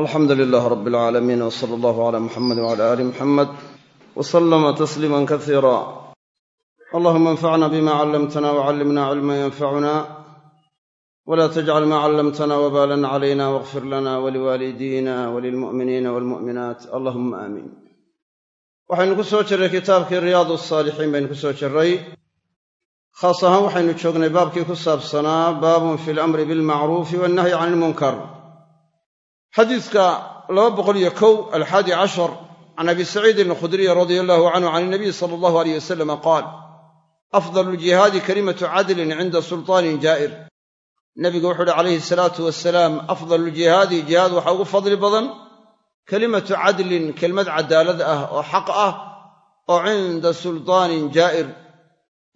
alxamdu lilaah rab alcaalamiin w sala allahu cala muxamedi wcala aali muxamed w salama tasliima kasiira allahuma anfacna bima callamtana wcallimna cilma yanfacuna wla tajcal ma callamtana wbalan calayna wاغfir lana waliwaalidina walilmu'miniina walmu'minaat allahuma aamiin waxaynu ku soo jirray kitaabkii riyaad asaalixiin baynu ku soo jirray khaas ahaan waxaynu joognay baabkii ku saabsanaa baabun fi lamri bilmacruufi wannahyi can ilmunkar xadiidka laba boqol iyo kow alxaadi cashar can abi saciidin alkhudriy radia allahu canhu can inabiy sala allahu aleyh wasalama qaal afdalu ljihaadi kalimatu cadlin cinda sultaanin jaa'ir. Nebigu wuxu uhi calayhi salaatu wasalaam afdalu ljihaadi jihaad waxaa ugu fadli badan kelimatu cadlin kelmad cadaalad ah oo xaq ah oo cinda sultaanin jaa'ir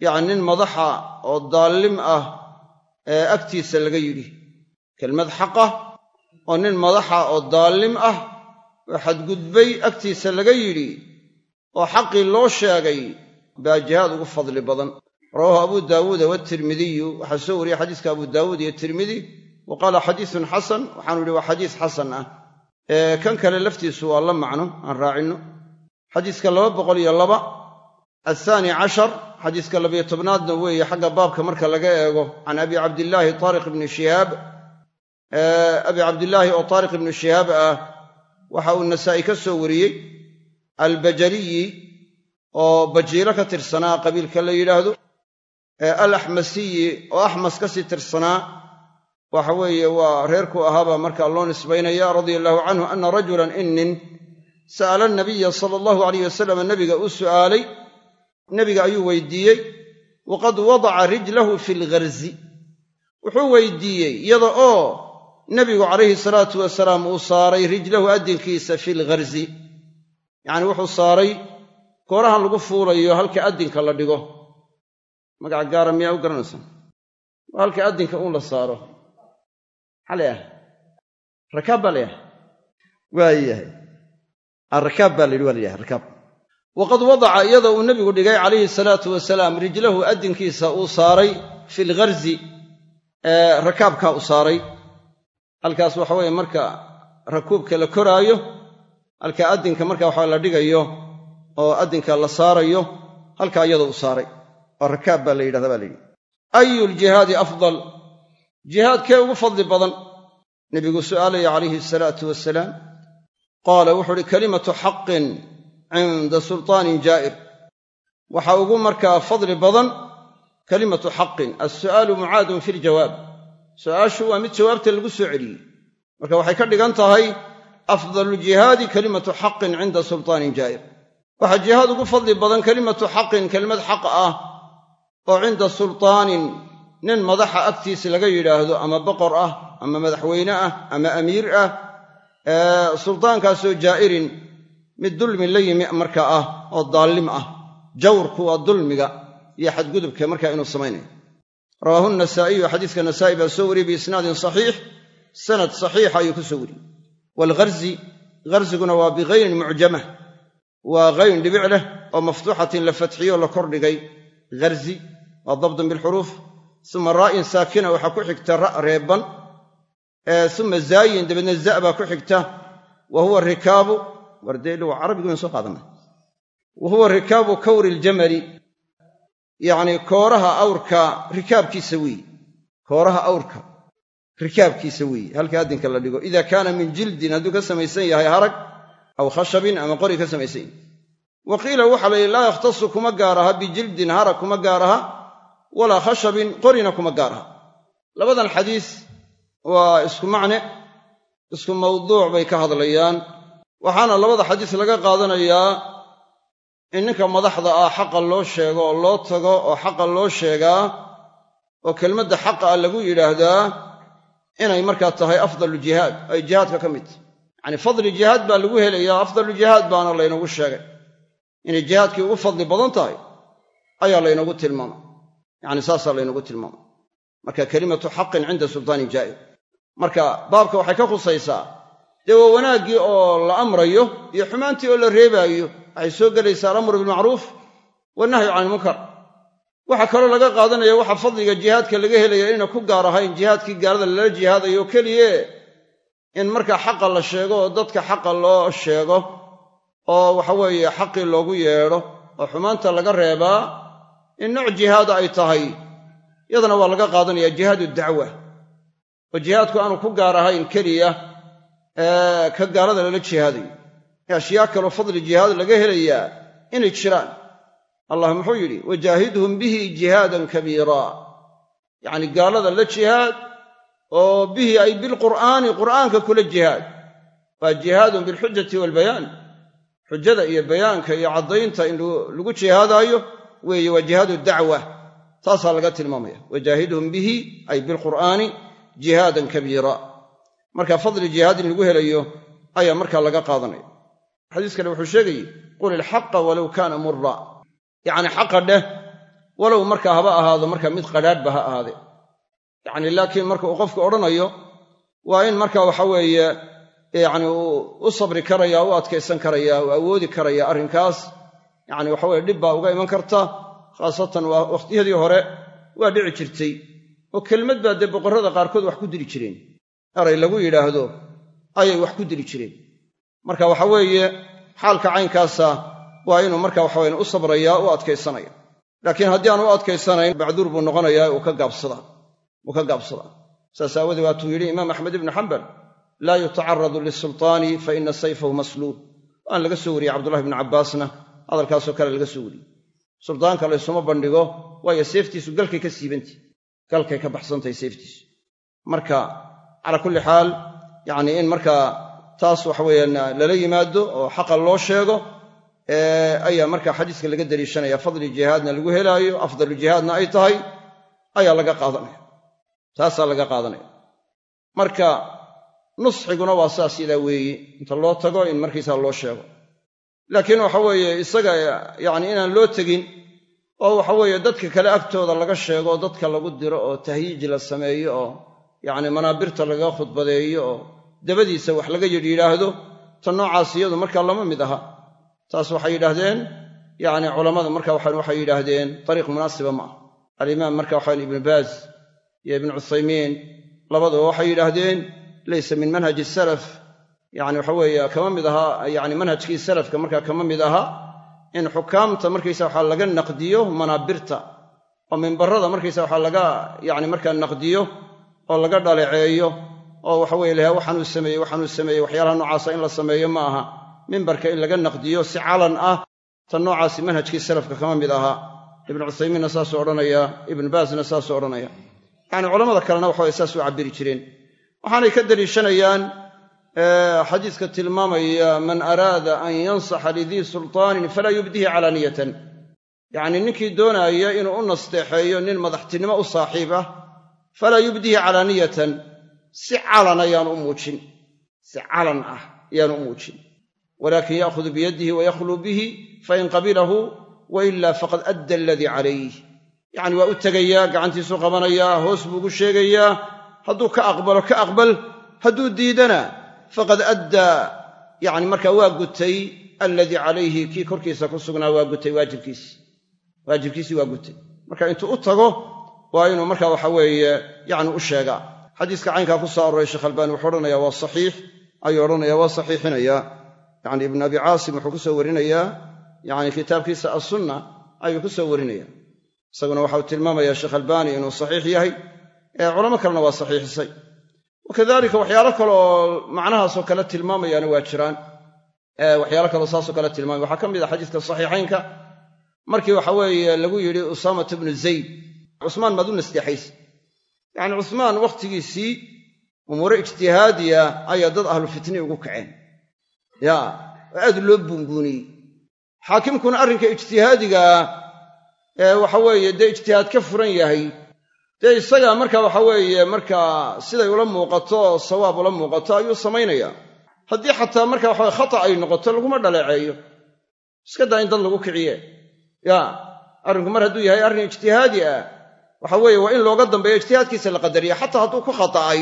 yacni nin madaxa oo daallim ah ee agtiisa laga yidhi oo nin madaxa oo daallim ah oo xadgudbay agtiisa laga yidhi oo xaqii loo sheegay baa jihaad ugu fadli badan. Rawaahu abu daawuuda waatirmidiyu waxaa soo wariyey xadiiska abu daawuud iyo tirmidi wa qaala xadiisun xasan waxaanu idhi waa xadiis xasan ah. Kan kale laftiisu waa la macno aan raacinno xadiiska laba boqol iyo laba athaani cashar xadiiska labayo tobnaadna weeye xagga baabka marka laga eego can abi cabdillaahi taariq ibni shihaab abi cabdillaahi oo taariq ibnu shihaab ah waxa uu nasaa'i ka soo wariyey albajaliyi oo bajiilo ka tirsanaa qabiilka la yidhaahdo alaxmasiyi oo axmas ka sii tirsanaa waxa weeye waa reerku ahaabaa markaa loo nisbaynaya radia allahu canhu ana rajulan inin sa'ala nabiya sala allahu alayh wasalam nebiga uu su'aalay nebiga ayuu weydiiyey waqad wadaca rijlahu fi lgharzi wuxuu weydiiyey iyada oo nebigu calayhi salaatu wasalaam uu saaray rijlahu addinkiisa fi lgharzi yacni wuxuu saaray koorahan lagu fuulayo halka addinka la dhigo. Magaca gaara miyaa u garanaysaa waa halka addinka uun la saaro. Maxaa la yahay rakaab baa la yahay. Waayahay arakaab baa la yidhi waa la yahay rakaab. Waqad wadaca iyadoo uu nebigu dhigay calayhi salaatu wasalaam rijlahu addinkiisa uu saaray fi lgharzi rakaabkaa u saaray halkaas waxa weeye marka rakuubka la koraayo halka addinka marka waxa la dhigayo oo addinka la saarayo halkaa iyadoo u saaray. Oo rakaab baa la yidhahda baa la yidhi. Ayu ljihaadi afdal? Jihaadkee ugu fadli badan nebiguu su'aalaya calayhi asalaatu wasalaam qaala wuxuu uhi kalimatu xaqin cinda sultaanin jaa'ir. Waxaa ugu markaa fadli badan kalimatu xaqin alsu'aalu mucaadun fi ljawaab su'aashu waa mid jawaabta lagu soo celiyey. Marka waxay ka dhigan tahay afdalu jihaadi kalimatu xaqin cinda sultaanin jaa'ir waxaa jihaad ugu fadli badan kalimatu xaqin kelimad xaq ah oo cinda sultaanin nin madaxa agtiisa laga yidhaahdo ama boqor ah ama madaxweyne ah ama amiir ah sultaankaasoo jaa'irin mid dulmi la yimi marka ah oo daallim ah. Jawrku waa dulmiga iyo xadgudubka markaa inuu samaynayo rawaahu nasaa'iyu xadiiska nasaa'i baa soo wariyey biisnaadin saxiix. Sanad saxiixa ayuu ku soo wariyey. Waalgharzi gharziguna waa bikayrin mucjamah waa kayn dhibic leh oo maftuuxatin la fatxiyo la kordhigay gharzi waa dabdun bilxuruuf uma raa'in saakina waxaa ku xigta ra' reebban. Uma zaayin dabeedna za' baa ku xigta. Wa huwa rikaabu wardeedhi waa carabigu wayn soo qaadanay wa huwa rikaabu kawri iljamali yacnii kooraha awrka rikaabkiisa weeye kooraha awrka rikaabkiisa weeye halka addinka la dhigo ida kaana min jildin hadduu ka samaysan yahay harag aw khashabin ama qori ka samaysan yahay wa qiila waxaa la yidhi laa yakhtasu kuma gaar aha bijildin harag kuma gaar aha walaa khashabin qorina kuma gaar aha. Labadan xadiis waa isku macne isku mawduuc bay ka hadlayaan. Waxaana labada xadiis laga qaadanayaa in ninka madaxda ah xaqa loo sheego oo loo tago oo xaqa loo sheegaa oo kelmadda xaqa ah lagu yidhaahdaa inay markaa tahay afdalu jihaad ay jihaadka ka mid. Tahy yacanii fadli jihaad baa lagu helayaa afdalu jihaad baana laynagu sheegay. Inay jihaadkii ugu fadli badan tahay ayaa laynagu tilmaamay yacni saasaa laynagu tilmaamay marka kelimatu xaqin cinda sultaanin jaa'ir. Marka baabka waxay ka khusaysaa dee waa wanaaggii oo la amrayo iyo xumaantii oo la reebaayo waxay soo gelaysaa alamru bilmacruuf wannahyu can ilmunkar waxaa kaloo laga qaadanaya waxa fadliga jihaadka laga helaya inayna ku gaar ahayn jihaadkii gaalada lala jihaadayo keliye in markaa xaqa la sheego oo dadka xaqa loo sheego oo waxa weeye xaqii loogu yeedho oo xumaanta laga reebaa in nooc jihaada ay tahay. Yadana waa laga qaadanayaa jihaadu dacwa. Oo jihaadku aanu ku gaar ahayn keliya ka gaalada lala jihaadayo ashyaa kaloo fadli jihaad laga helayaa inay jiraan. Allah muxuu yidhi wajaahidhum bihi jihaadan kabiira yacni gaalada la jihaad oo bihi ay bilqur'aani qur'aanka kula jihaad. Waa jihaadun bilxujati waalbayaan xujada iyo bayaanka iyo caddaynta in lagu jihaadaayo weeye waa jihaadu dacwa. Taasaa laga tilmaamaya. Wajaahidhum bihi ay bilqur'aani jihaadan kabiira marka fadli jihaad in lagu helayo ayaa markaa laga qaadanaya xadiis kale wuxuu sheegayey qul ilxaqa walow kaana mura yacni xaqa dheh walow markaa haba ahaado marka mid qadhaadhba ha ahaade. Yacni laakiin marka uu qofku odhanayo waa in marka waxa weeye yacni uu u sabri karaya u adkaysan karaya u awoodi karaya arrinkaas yacni waxa weye dhib baa uga iman karta khaasatan waa wakhtiyadii hore waa dhici jirtay. Oo kelmad baa dee boqorrada qaarkood wax ku dili jireen. Eray lagu yidhaahdo ayay wax ku dili jireen marka waxa weeye xaalka caynkaasa waa inuu marka waxaweyn u sabrayaa u adkaysanaya laakiin haddii aan u adkaysanayn bacduur buu noqonayaa uu ka gaabsadaa. Saas aawadee waatuu yidhi imaam axmed ibnu xambal laa yutacaradu lisultaani fa ina sayfahu masluul. Waan laga soo wariyey cabdullahi ibnu cabbaasna hadalkaasoo kale laga soo wariyey. Suldaanka laysuma bandhigo waayo seeftiisu galkay ka siibantahy galkay ka baxsantahay seeftiisu. Marka calaa kulli xaal yacnii in markaa taas waxa weeyaan lala yimaado oo xaqa loo sheego ayaa marka xadiiska laga daliishanaya fadli jihaadna lagu helaayo afdalu jihaadna ay tahay ayaa laga qaadanaya. Taasaa laga qaadanaya. Marka nusxiguna waa saas yadaa weeye inta loo tago in markiisaa loo sheego. Laakiin waxa weeye isaga yacni inaan loo tegin oo waxa weeye dadka kale agtooda laga sheego oo dadka lagu diro oo tahyiij la sameeyo oo yacni manaabirta laga khudbadeeyo oo dabadiisa wax laga yidhi yidhaahdo ta noocaas iyadu markaa lama mid aha. Taas waxay yidhaahdeen yacni culammada marka waxay yidhaahdeen dariiq munaasiba ma ah alimaam marka waxaan ibnu baaz iyo ibnu cuthaymiin labaduba waxay yidhaahdeen laysa min manhaji salaf. Yacni waxa weeye kama mid ahaa yacni manhajkii salafka markaa kama mid aha in xukaamta markaysa waxaa laga naqdiyo manaabirta oo mimbarada markaysa waxaa laga yacni markaa naqdiyo oo laga dhaleeceeyo oo waxa weye laha waxaanuu sameeyey waxaanuu sameeyey waxyaalaha noocaasa in la sameeyo ma aha. Mimbarka in laga naqdiyo si calan ah ta noocaasi manhajkii salafka kama mid ahaa ibnu cuthaymiinna saasuu odhanaya ibnu baasna saasuu odhanaya. Yacni culamada kalena waxaway saas u cabbiri jireen. Waxaanay ka daliishanayaan xadiiska tilmaamaya man araada an yansaxa lidii sultaanin falaa yubdihi calaaniyatan yacnii ninkii doonaaya inuu u nasteexeeyo nin madaxtinimo u saaxiib ah falaa yubdihi calaaniyatan si calan ayaanu u muujin. Si calan ah ayaanu u muujin. Walaakin ya'khudu biyadihi wayakhluu bihi fain qabilahu wailaa faqad adda aladii calayh yacni waa u tegayaa gacantiisuu qabanayaa hoos buu ugu sheegayaa. Hadduu ka aqbalo ka aqbal. Hadduu diidana faqad addaa yacni markaa waa gutay alladii calayhi kii korkiisa ku sugnaa waa gutay waajibkiisii waajibkiisii waa gutay. Marka intuu u tago waa inuu marka waxa weeye yacni u sheegaa xadiiska caynkaa ku soo aroray sheekh albaani wuxuu odhanayaa waa saxiix ayuu odhanayaa waa saxiixinayaa. Yacni ibnu abi caasim wuxuu ku soo warinayaa yacni kitaabkiisa assunna ayuu ku soo warinaya isaguna waxau tilmaamayaa sheekh albaani inuu saxiix yahay ee culamo kalena waa saxiixisay. Wakadalika waxyaalo kale oo macnahaasoo kale tilmaamayaana waa jiraan. Waxyaalo kaleo saasoo kale tilmaamaya waxaa ka mid ah xadiiska saxiixaynka. Markii waxa weeye lagu yidhi usaamata bnu zayd cusmaan maad u nasteexaysa yacni cusmaan wakhtigiisii umuure ijtihaadiya ayaa dad ahlu fitni ugu kaceen. Ya oo aad loo buunbuuniyey xaakimkuna arrinka ijtihaadigaa ee waxa weeye dee ijtihaad ka furan yahay. Dee isaga marka waxa weeye markaa siday ula muuqato sawaab ula muuqato ayuu samaynayaa haddii xataa marka waxawe khata ay noqoto laguma dhaleeceeyo. Iska daa in dad lagu kiciye. Ya arrinku mar hadduu yahay arrin ijtihaadi ah waxa weeye waa in looga dambeeyo ijtihaadkiisa la qadariya xataa hadduu ku khata'ay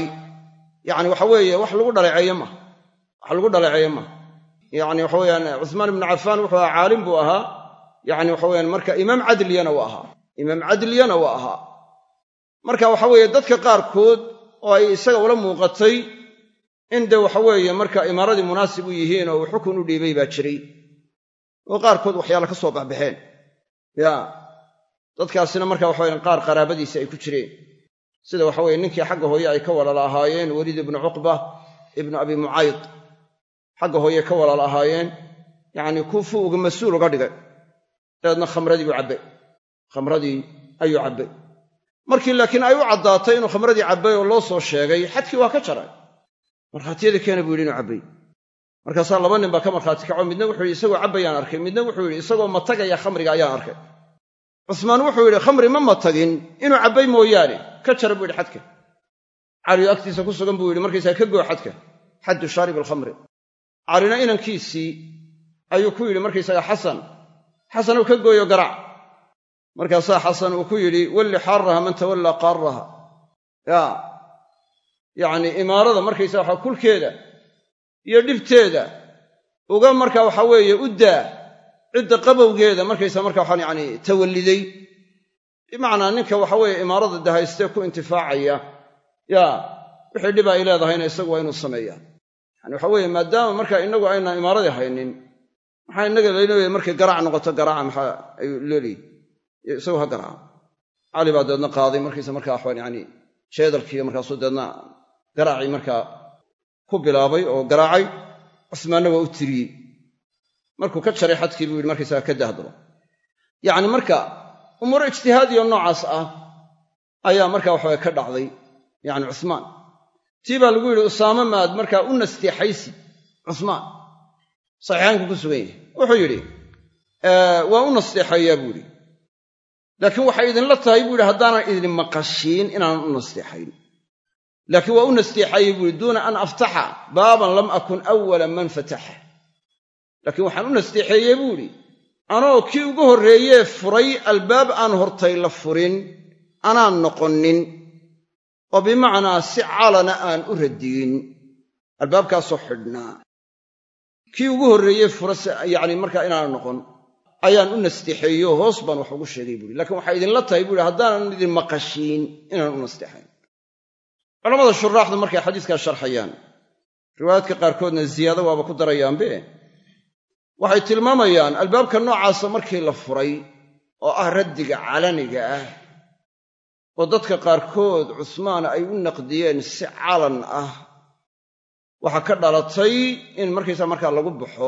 yacni waxa weeye wax lagu dhaleeceeye maha wax lagu dhaleeceeye maha yacni waxa weyaan cuhmaan ibnu cafaan wuxuu ahaa caalim buu ahaa yacni waxa weyaan marka imaam cadliyana waa ahaa imaam cadliyana waa ahaa. Marka waxa weeye dadka qaarkood oo ay isaga ula muuqatay in dee waxa weeye marka imaaradii munaasib u yihiin oo uu xukun u dhiibay baa jiray. Oo qaarkood waxyaala ka soo baxbaxeen ya dadkaasina marka waxa weye qaar qaraabadiisi ay ku jireen. Sida waxa weye ninkii xagga hooye ay ka walaal ahaayeen weliid ibnu cuqba ibnu abi mucayd. Xagga hooye ka walaal ahaayeen yacnii kufu uga mas'uul uga dhigay. Dabeedna khamradii buu cabbay. Khamradii ayuu cabbay. Markii laakiin ay u caddaatay inuu khamradii cabbay oo loo soo sheegay xadkii waa ka jaray. Markhaatiyada keena buu yidhi inuu cabbay. Markaasaa laba nin baa ka markhaati kaco. Midna wuxuu yidhi isagoo cabbayaan arkay. Midna wuxuu yidhi isagoo matagaya khamriga ayaan arkay cusmaan wuxuu yidhi khamri ma matagin inuu cabbay mooyaane. Ka jara buu yidhi xadka. Caliyo agtiisa ku sugan buu yidhi markaysaa ka goo xadka. Xaddu shaarib alkhamri. Calina inankiisii ayuu ku yidhi markaysaga xasan xasanow ka gooyo garaac markaasaa xasan uu ku yidhi walli xaaraha man tawallaa qaaraha yaa yacnii imaarada markaysa waxa kulkeeda iyo dhibteeda uga marka waxa weeye u daa cidda qabowgeeda markaysa marka waxaan yacni tawalliday. Bimacnaa ninka waxa weeye imaarada dahaystee ku intifaacaya yaa wixii dhib ay leedahayna isagu waa inuu sameeyaa. Yani waxa weeye maadaama marka innagu aynaan imaaradii haynin maxaa innaga laynooya markay garaac noqoto garaaca maxaa ayuu looliyi isagu ha garaaca cali baa deedna qaaday markiisa markaa waxaan yani jeedalkiiyo markaasuu deedna garaacii markaa ku bilaabay oo garaacay. Cusmaanna waa u tiriyey markuu ka jaray xadkii buu yidhi markaysaga ka dahdaba yacni marka umuuro ijtihaadiyo noocaas ah ayaa marka waxaway ka dhacday yacni cusmaan tii baa lagu yidhi usaame maad markaa u nasteexaysi cusmaan saxiixaanku ku sugan yahay. Wuxuu yidhi waa u nasteexayaa buu yidhi. Laakiin waxay idinla tahay buu yidhi haddaanan idin maqashiin inaanan u nasteexayn laakiin waa u nasteexayey buu yidhi duuna an aftaxa baaban lam akun awala man fataxa laakiin waxaan u nasteexeeyey buu idhi anoo kii ugu horreeyee furay albaab aan hortay la furin anaan noqonin oo bimacnaa si calana aan u radiyin albaabkaasoo xidhnaa. Kii ugu horreeyey fura yacni markaa inaan noqon ayaan u nasteexeeyo hoos baan wax ugu sheegay buuhi lakiin waxay idinla tahay buuhi haddaanan idin maqashiin inaan u nasteexayn culamada shuraaxdu markay xadiiskaa sharxayaan riwaayaadka qaarkoodna ziyaado waaba ku darayaanbe waxay tilmaamayaan albaabka noocaasa markii la furay oo ah raddiga calaniga ah oo dadka qaarkood cusmaan ay u naqdiyeen si calan ah waxaa ka dhalatay in markaysaa markaa lagu baxo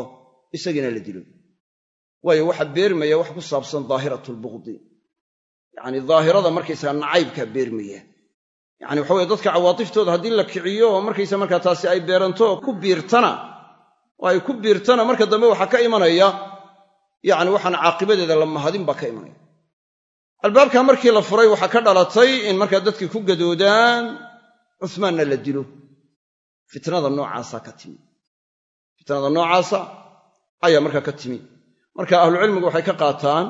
isagiina la dilo. Waayo waxa beermaya wax ku saabsan daahiratu lbuqdi yacni daahirada markaysaga nacaybkaa beermaya. Yacni waxa weye dadka cawaatiftooda haddii la kiciyo oo markaysa markaa taasi ay beeranto ku biirtana oo ay ku biirtana marka dambe waxaa ka imanaya yacni waxaan caaqibadeeda la mahadin baa ka imanaya. Albaabkaa markii la furay waxaa ka dhalatay in markaa dadkii ku gadoodaan cusmaanna la dilo. Fitnada noocaasaa ka timi. Fitnada noocaasa ayaa markaa ka timi. Marka ahlucilmigu waxay ka qaataan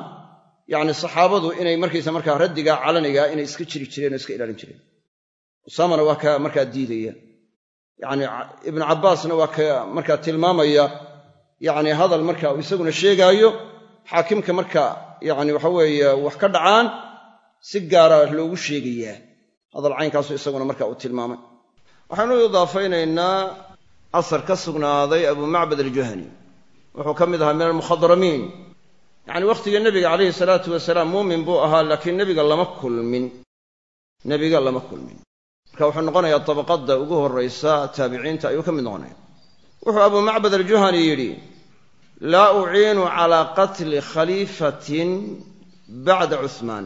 yacni saxaabadu inay markaysa markaa raddigaa calanigaa inay iska jiri jireen oo iska ilaalin jireen. Usaamana waa ka markaa diidaya yacni ibnu cabbaasna waa ka markaa tilmaamaya yacni hadal marka isaguna sheegaayo xaakimka marka yacni waxa weeye wax ka dhacaan si gaara loogu sheegayaa. Hadal caynkaasu isaguna marka uu tilmaamay. Waxaynu u idaafaynaynaa asar ka sugnaaday abuu macbad aljuhani. Wuxuu ka mid ahaa min almukhadramiin. Yacni wakhtigii nebiga calayhi salaatu wasalaam muumin buu ahaa laakiin nebiga lama kulmin. Nebiga lama kulmin marka wuxuu noqonayaa tabaqadda ugu horraysa taabiciinta ayuu ka mid noqonaya wuxuu abuu macbad aljuhani yidhi laa uciinu calaa qatli khaliifatin bacda cuhmaan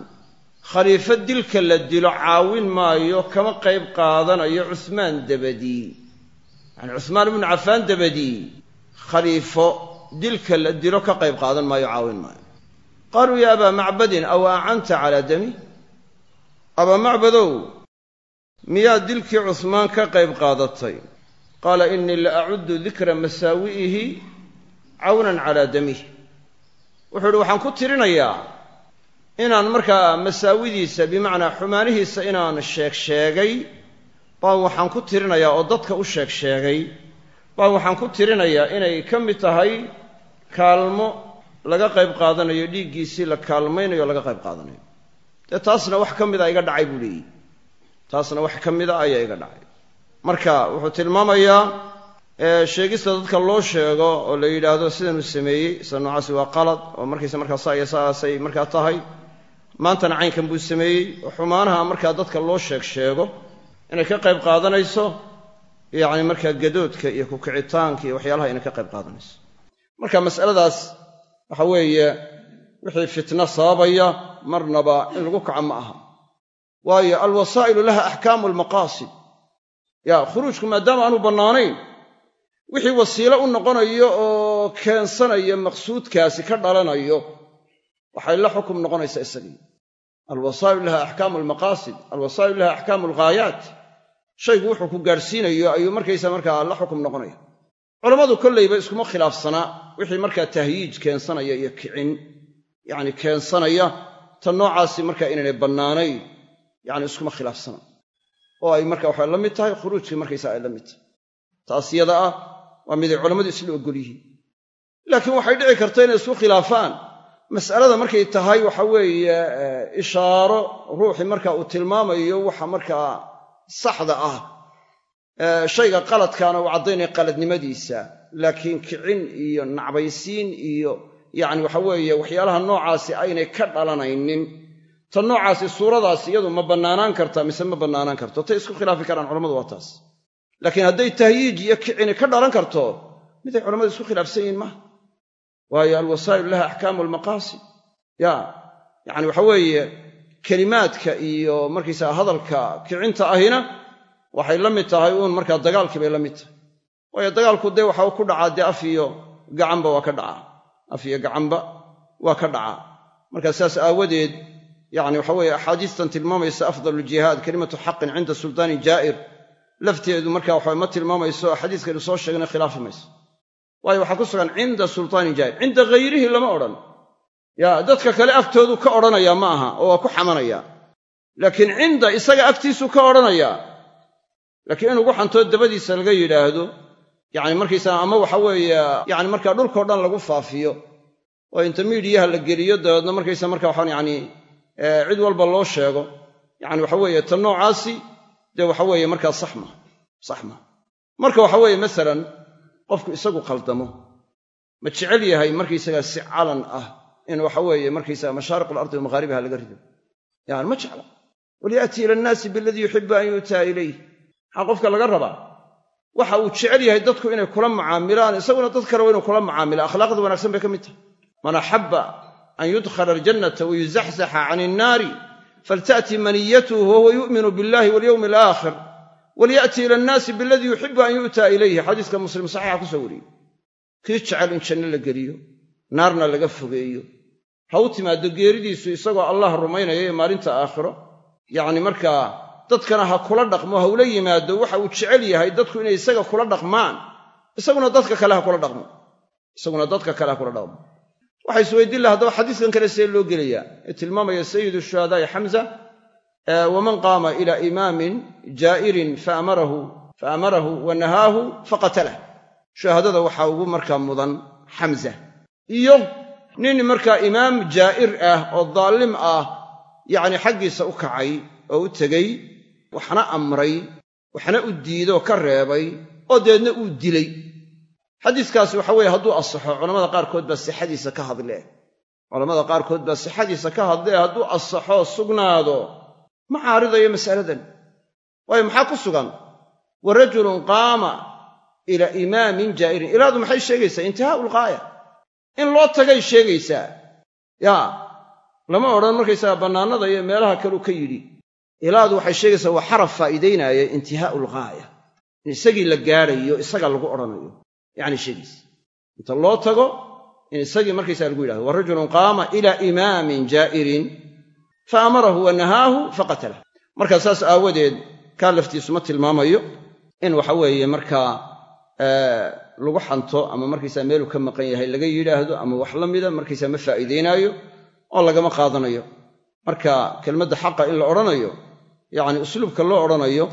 khaliifo dilka la dilo caawin maayo kama qayb qaadanayo cuhmaan dabadii yacani cuhmaan ibnu cafaan dabadii khaliifo dilka la dilo ka qayb qaadan maayo caawin maayo. Qaaluu ya abaa macbadin aw acanta calaa dami? Abaa macbadow miyaad dilkii cusmaan ka qayb qaadatay? Qaala innii la acuddu dikra masaawi'ihi cawnan calaa damih wuxuu idhi waxaan ku tirinayaa inaan markaa masaawidiisa bimacnaa xumaanihiisa inaan sheeg sheegay baa waxaan ku tirinayaa oo dadka u sheeg sheegay baa waxaan ku tirinayaa inay ka mid tahay kaalmo laga qayb qaadanayo dhiiggiisii la kaalmaynayo laga qayb qaadanayo. Dee taasna wax ka mida iga dhacay buu leeyihi taasna wax ka mida ayaa iga dhacay. Marka wuxuu tilmaamayaa sheegista dadka loo sheego oo la yidhaahdo sidanuu sameeyey sida noocaasi waa qalad oo markaysa markaa saa iyo saasay markaa tahay. Maantana caynkan buu sameeyey. Oo xumaanaha markaa dadka loo sheeg sheego inay ka qayb qaadanayso yacni markaa gadoodka iyo kukicitaanka iyo waxyaalaha inay ka qayb qaadanayso. Marka mas'aladaas waxa weeye wixii fitno sababaya marnaba in lagu kaco ma aha waayo alwasaa'ilu laha axkaamu almaqaasid ya khuruujku maadaama aanu bannaanayn wixii wasiilo u noqonayo oo keensanaya maqsuudkaasi ka dhalanayo waxay la xukum noqonaysaa isagii alwasaa'ilu laha axkaamu almaqaasid alwasaa'ilu laha axkaamu alghaayaat shaygu wuxuu ku gaadhsiinayo ayuu markaysa markaa la xukum noqonaya. Culammadu kollayba iskuma khilaafsanaa wixii markaa tahyiij keensanaya iyo kicin yacni keensanaya ta noocaasi markaa inaynay bannaanayn yacni iskuma khilaafsana oo ay marka waxay la mid tahay khuruujkii markaysa ay la mid tahay. Taas yada ah waa miday culammadu isla ogol yihiin laakiin waxay dhici karta inay isku khilaafaan. Mas'alada markay tahay waxa weeye ishaaro ruuxii marka uu tilmaamayo waxa markaa saxda ah. Shayga qaladkaana uu caddaynaya qaladnimadiisa. Laakiin kicin iyo nacbaysiin iyo yacni waxa weeye waxyaalaha noocaasi aynay ka dhalanaynin ta noocaasi suuradaas iyadu ma bannaanaan karta mise ma bannaanaan karto? Tay isku khilaafi karaan culammadu waa taas. Laakiin hadday tahyiij iyo kicini ka dhalan karto miday culammadu isku khilaafsan yihiin maaha waayo alwasaa'ilu laha axkaamu almaqaasid ya yacni waxa weeye kelimaadka iyo markaysaga hadalka kicinta ahina waxay la mid tahay uun markaa dagaalkii bay la mid tahay. Waayo dagaalku dee waxa ku dhacaa dee af iyo gacanba waa ka dhacaa. Af iyo gacanba waa ka dhacaa. Marka saas aawadeed yacni waxa weeye axaadiistan tilmaamaysa afdalu jihaad kelimatu xaqin cinda sultaani jaa'ir. Lafteedu marka waxa ma tilmaamayso xadiiskaynu soo sheegnay khilaafi mayso. Waayo waxaa ku sugan cinda sultaani jaa'ir cinda hayrihi lama odhan. Yaa dadka kale agtoodu ka odhanaya ma aha oo waa ku xamanaya. Laakiin cinda isaga agtiisuu ka odhanayaa laakiin in ugu xantoo dabadiisa laga yidhaahdo yacni markaysaa ama waxa weeye yacni markaa dhulkao dhan lagu faafiyo oo inta miidiyaha la geliyo dabeedna markaysa marka waxaan yacni cid walba loo sheego. Yacni waxa weeye ta noocaasi dee waxa weeye markaa sax ma marka waxa weeye masalan qofku isagu qaldamo ma jecel yahay markaysagaa si calan ah in waxa weeye markaysaga mashaariq alardi wa maghaaribiha laga rido. Yani ma jecla. Walyaati ila annaasi biladii yuxibu an yu'taa ilayh maxaa qofka laga rabaa waxa uu jecel yahay dadku inay kula mucaamilaan isaguna dad kale waa inuu kula mucaamila akhlaaqda wanaagsan bay ka mid tahay. Man axabba an yudkhala aljannata wa yuzaxzaxa can innaari falta'ti maniyatuhu wahuwa yu'minu billahi walyowmi alaakhir walya'ti ila annaasi biladii yuxibu an yu'taa ilayhi xadiiska muslim saxiixa ku soo wariyey kii jecel in janno la geliyo naarna laga fogeeyo ha u timaaddo geeridiisu isagoo allah rumaynaya ee maalinta aakhiro yacni markaa dadkana ha kula dhaqmo ha ula yimaado waxa uu jecel yahay dadku inay isaga kula dhaqmaan isaguna dadka kale ha kula dhaqmo isaguna dadka kale ha kula dhaqmo waxay isweydiin laha haddaba xadiiskan kale see loo gelayaa. Ee tilmaamaya sayidu shuhadaa'i xamza waman qaama ila imaamin jaa'irin faamarahu faamarahu wa nahaahu faqatalah shuhadada waxaa ugu markaa mudan xamza iyo nin markaa imaam jaa'ir ah oo daallim ah yacni xaggiisa u kacay oo u tegey waxna amray waxna u diidoo ka reebay oo deedna uu dilay xadiiskaasi waxa weeye hadduu asaxo culamada qaarkood baa sixadiisa ka hadlee culamada qaarkood baa sixadiisa ka hadlee hadduu asaxo sugnaado ma caaridayo mas'aladan. Waayo maxaa ku sugan? Wa rajulun qaama ila imaamin jaa'irin. Ilaadu maxay sheegaysaa? Intihaau lghaaya in loo tagay sheegaysaa. Yaa lama odhan markaysaga bannaanada iyo meelaha kaleu ka yidhi. Ilaadu waxay sheegaysaa waa xaraf faa'iidaynaaya intihaau lghaaya in isagii la gaadhayo isaga lagu odhanayo yacni sheegaysa inta loo tago in isagii markaysaa lagu yidhahdo wa qaama ila imaamin jaa'irin fa amarahu wa nahaahu faqatalah markaa saas aawadeed kaa laftiisu ma tilmaamayo in waxa weeye markaa lagu xanto ama markaysaa meeluu ka maqan yahay laga yidhaahdo ama wax la mida markaysaa ma faa'iidaynaayo oo lagama qaadanayo. Marka kelmadda xaqa in la odhanayo yacni usluubka loo odhanayo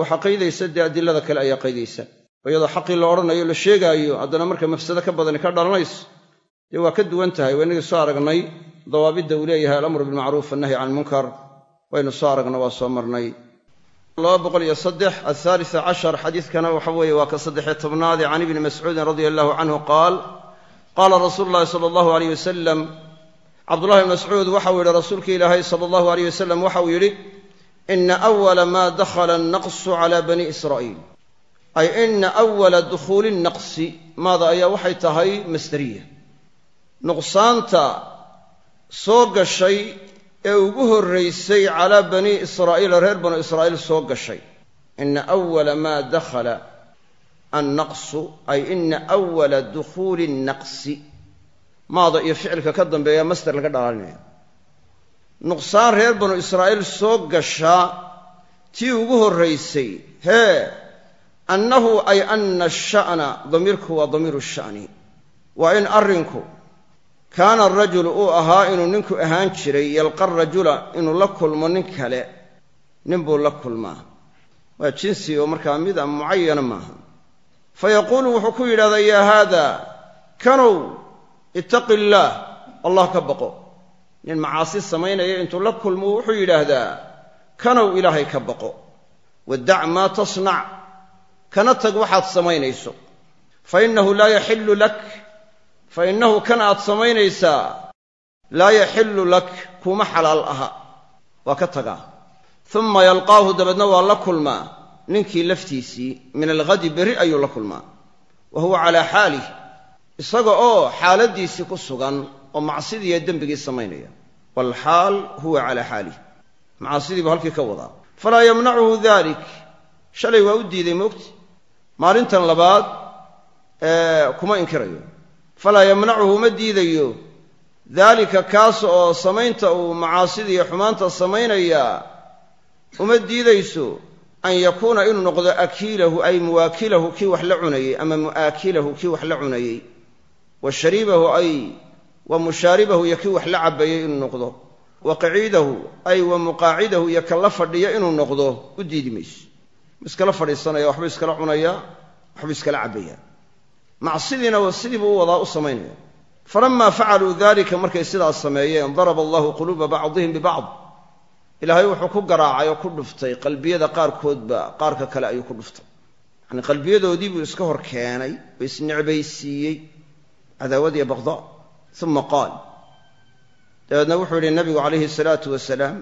waxaa qaydaysa dee adilada kale ayaa qaydaysa iyadoo xaqii la odhanayo la sheegaayo haddana marka mafsado ka badani ka dhalanayso dee waa ka duwan tahay waa inagii soo aragnay dawaabidda uu leeyahay alamru bilmacruuf annahyi can ilmunkar waynu soo aragna waa soo marnay. Xadiidkana waxa weeye waa ka saddexiyo tobnaade can ibni mascuudin radia allahu canhu qaal qaala rasuulu llahi sala allahu aleyh wasalam cabdullahi bn mascuud waxau yidhi rasuulki ilaahay sala allahu aleyh wasalam waxau yidhi ina awala ma dakhala annaqsu cala bani israa'iil ay ina awala dukhuuli nnaqsi maada ayaa waxay tahay masderiya nuqsaanta soo gashay ee ugu horraysay calaa bani israa'iila reer banu israa'iil soo gashay. Ina awala maa dakhala annaqsu ay ina awala dukhuuli nnaqsi maada iyo ficilka ka dambeeya master laga dhalaalinaya nuqsaan reer banu israa'iil soo gashaa tii ugu horraysay hee annahu ay anna asha'na damiirku waa damiiru sha'ni. Waa in arrinku kaana arajulu uu ahaa inuu ninku ahaan jiray yalqa rajula inuu la kulmo nin kale. Nin buu la kulmaa. Waa jinsi oo markaa mida mucayana maaha. Fa yaquulu wuxuu ku yidhahdaa yaa haada kanow ittaqi illaah allah ka baqo. Nin macaasi samaynaya intuu la kulmo wuxuu yidhaahdaa kanow ilaahay ka baqo. Wadac maa tasnac kana tag waxaad samaynayso. Fa innahu laa yaxillu lak. Fa innahu kan aad samaynaysaa laa yaxillu lak kuma xalaal aha. Waa ka tagaa. Uma yalqaahu dabeedna waa la kulmaa. Ninkii laftiisii min alghadi berri ayuu la kulmaa. Wa huwa calaa xaalih isaga oo xaaladdiisii ku sugan oo macsidiiyo dembigii samaynaya. Walxaal huwa calaa xaalih macaasidii buu halkii ka wadaa. Falaa yamnacuhu dalik shalay waa u diiday moogti maalintan labaad kuma inkirayo. Falaa yamnacuhu ma diidayo. Daalika kaas oo samaynta uu macaasida iyo xumaanta samaynayaa uma diidayso an yakuuna inuu noqdo akiilahu ay muwaakilahu kii wax la cunayey ama mu'aakilahu kii wax la cunayey. Wa shariibahu ay wa mushaaribahu iyo kii wax la cabbayey inuu noqdo. Wa qaciidahu ay wa muqaacidahu iyo ka la fadhiya inuu noqdo. U diidi mayso iskala fadhiisanaya waxbuu iskala cunayaa waxbuu iskala cabbayaa macsidiina sidiibuu u wadaa u samaynaya falamaa facaluu dalika markay sidaas sameeyeen daraba allahu quluuba bacdihim bibacd. Ilaahay wuxuu ku garaacay oo ku dhuftay qalbiyada qaarkoodba qaarka kale ayuu ku dhuftay. Yacnii qalbiyadoodii buu iska hor keenay oo isnecbaysiiyey cadaawad iyo baqda. Uma qaal. Dabeedna wuxuu yidhi nabigu calayhi salaatu wasalaam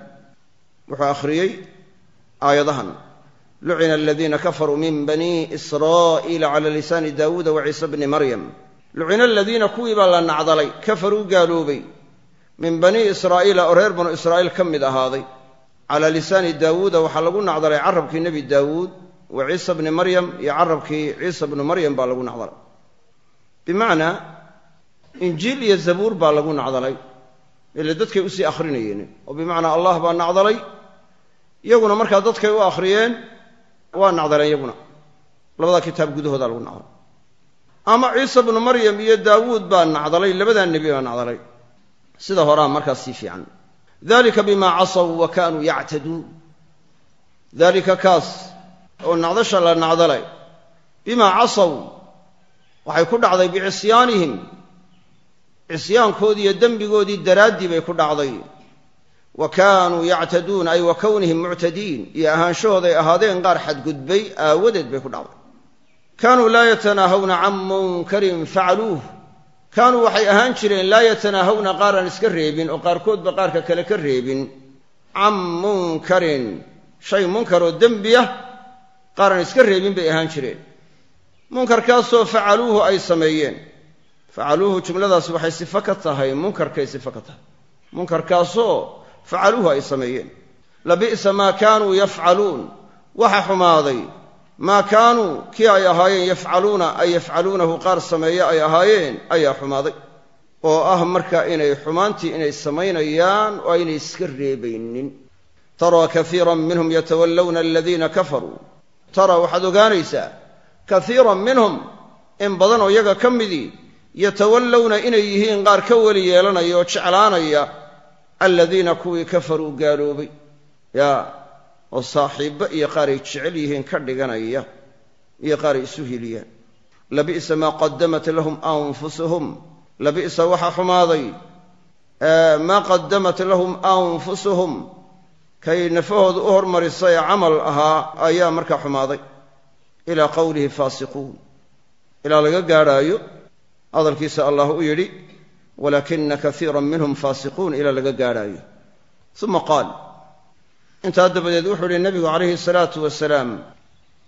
wuxuu akhriyey aayadahan lucina aladiina kafaruu min bani israa'iila cala lisaani daawuuda wa ciise bni maryam lucina aladiina kuwii baa la nacdalay kafaruu gaaloobay min bani israa'iila oo reer banu israa'iil ka mid ahaaday calaa lisaani daawuuda waxaa lagu nacdalay carabkii nebi daawuud wa ciisa bni maryam iyo carabkii ciisa bnu maryam baa lagu nacdalay bimacnaa injiil iyo zabuur baa lagu nacdalay ile dadkay u sii akhrinayeen oo bimacnaa allah baa nacdalay iyaguna markaa dadkay u akhriyeen waa nacdaleen iyaguna. Labadaa kitaab gudahooda lagu nacdalay ama ciise bnu maryam iyo daawuud baa nacdalay labadaa nebi baa nacdalay. Sida horaa markaas sii fiican. Dalika bima casaw wa kaanuu yactaduun dalika kaas oo nacdasha la nacdalay. Bimaa casaw waxay ku dhacday bicisyaanihim cisyaankoodii iyo dembigoodii daraaddii bay ku dhacday wa kaanuu yactaduuna ay wa kownihim muctadiin iyo ahaanshahooday ahaadeen qaar xadgudbay aawadeed bay ku dhacday kaanuu laa yatanaahawna can munkarin facaluuh kaanuu waxay ahaan jireen laa yatanaahawna qaaraan iska reebin oo qaarkoodba qaarka kale ka reebin can munkarin shay munkaroo dembiya qaaraan iska reebin bay ahaan jireen munkarkaasoo facaluuhu ay sameeyeen facaluuhu jumladaasi waxay sifo ka tahay munkarkay sifo ka tahay munkarkaasoo facaluuhu ay sameeyeen. Labi'sa maa kaanuu yafcaluun waxa xumaaday. Maa kaanuu kii ay ahaayeen yafcaluuna ay yafcaluunahu qaar sameeye ay ahaayeen ayaa xumaaday. Oo ah marka inay xumaantii inay samaynayaan oo aynay iska reebaynin. Taraa kaiiran minhum yatawallawna aladiina kafaruu. Taraa waxaad ogaanaysaa kaiiran minhum in badan oo iyaga ka midii yatawallawna inay yihiin qaar ka weli yeelanaya oo jeclaanaya aladiina kuwii kafaruu gaaloobay. Yaa oo saaxiibbo iyo qaaray jecel yihiin ka dhiganaya iyo qaaray isu hiliyaan. Labi'sa maa qadamat lahum anfusuhum. Labi'sa waxaa xumaaday maa qadamat lahum anfusuhum. Kay nafahooda u hormarisay camal ahaa ayaa markaa xumaaday. Ilaa qowlihi faasiquun. Ilaa laga gaadhaayo hadalkiisa allah u yidhi walaakina kaiira minhum faasiquun ilaa laga gaadhaayo uma qaal intaa dabadeed wuxuu yihi nabigu calayhi salaatu wasalaam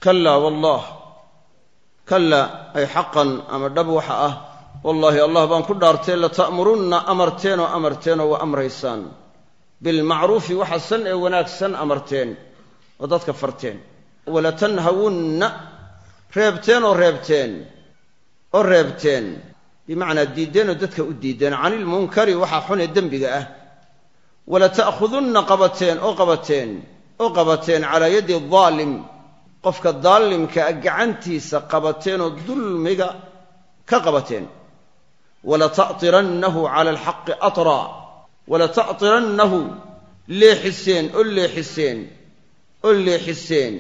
kallaa wallah kalla ay xaqan ama dhab waxa ah wallaahi allah baan ku dhaartee lata'murunna amarteen oo amarteen oo waa amraysaan bilmacruufi waxa san ee wanaagsan amarteen oo dadka farteen walatanhawunna reebteen oo reebteen oo reebteen bimacnaa diiddeen oo dadka u diiddeen cani ilmunkari waxaa xun ee dembiga ah. Walata'khudunna qabateen oo qabateen oo qabateen calaa yaddi daalim. Qofka daalimka a gacantiisa qabateen oo dulmiga ka qabateen. Walata'tirannahu cala alxaqi atraa walata'tirannahu leexiseen oo leexiseen oo leexiseen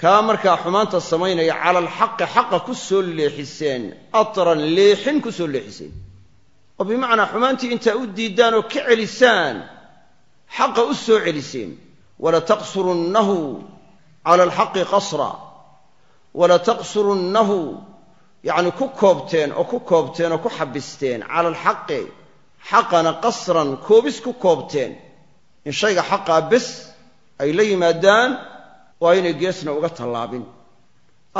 kaa markaa xumaanta samaynaya cala alxaqi xaqa ku soo leexiseen atran leexin ku soo leexiseen. Oo bimacnaa xumaantii intaa u diiddaan oo ka celisaan xaqa u soo celiseen. Walataqsurunnahu cala alxaqi qasra. Walataqsurunnahu yacni ku koobteen oo ku koobteen oo ku xabisteen cala alxaqi xaqana qasran koobis ku koobteen. In shayga xaqaa bes ay la yimaadaan waa inay geesna uga tallaabin.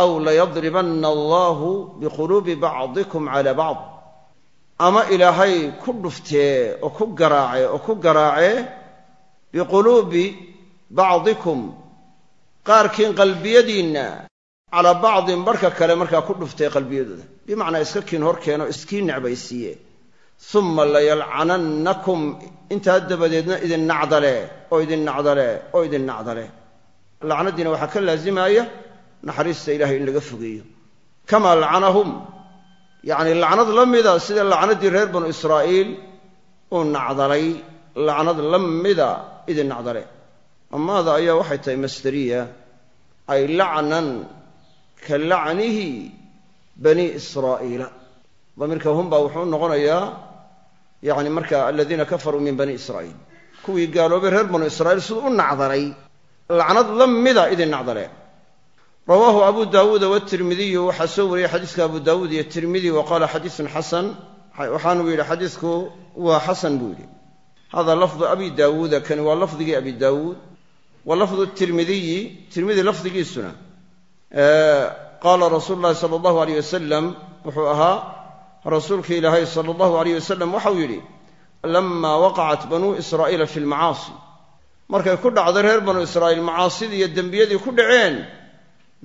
Aw layadribanna allaahu biquluubi bacdikum cala bacd. Ama ilaahay ku dhuftee oo ku garaace oo ku garaacee biquluubi bacdikum qaarkiin qalbiyadiinna calaa bacdin barhka kale markaa ku dhuftee qalbiyadooda. Bimacnaa iska kiin hor keeno iskii necbaysiiye uma layalcanannakum intaa dabadeedna idin nacdale oo idin nacdale oo idin nacdale lacnadiina waxaa ka laazimaya naxariista ilahay in laga fogeeyo. Kamaa lacanahum yacni lacnad la mida sida lacnaddii reer banu israa'iil uu nacdalay lacnad la mida idin nacdale. Amaada ayaa waxay tahay masderiya ay lacnan ka lacnihi bani israa'iila. Damiirka hum baa wuxuu noqonayaa yacni marka aladiina kafaruu min bani israa'iil. Kuwii gaaloobay reer banu israa'iil siduu u nacdalay lacnad la mida idin nacdale. Rawaahu abu daawuuda watirmidiyu waxaa soo wariyey xadiiska abu daawuud iyo tirmidi wa qaala xadiisun xasan waxaanuu yidhi xadiisku waa xasan buu yidhi. Hada lafdu abi daawuuda kani waa lafdigii abi daawuud wa lafdu tirmidiyi tirmidi lafdigiisuna qaala rasuulu llahi sala allahu aleyh wasalam wuxuu ahaa rasuulka ilaahay sala allahu aleyh wasalam waxau yidhi lama waqacat banuu israa'iila fi lmacaasi markay ku dhacday reer banu israa'iil macaasidii iyo dembiyadii ku dhaceen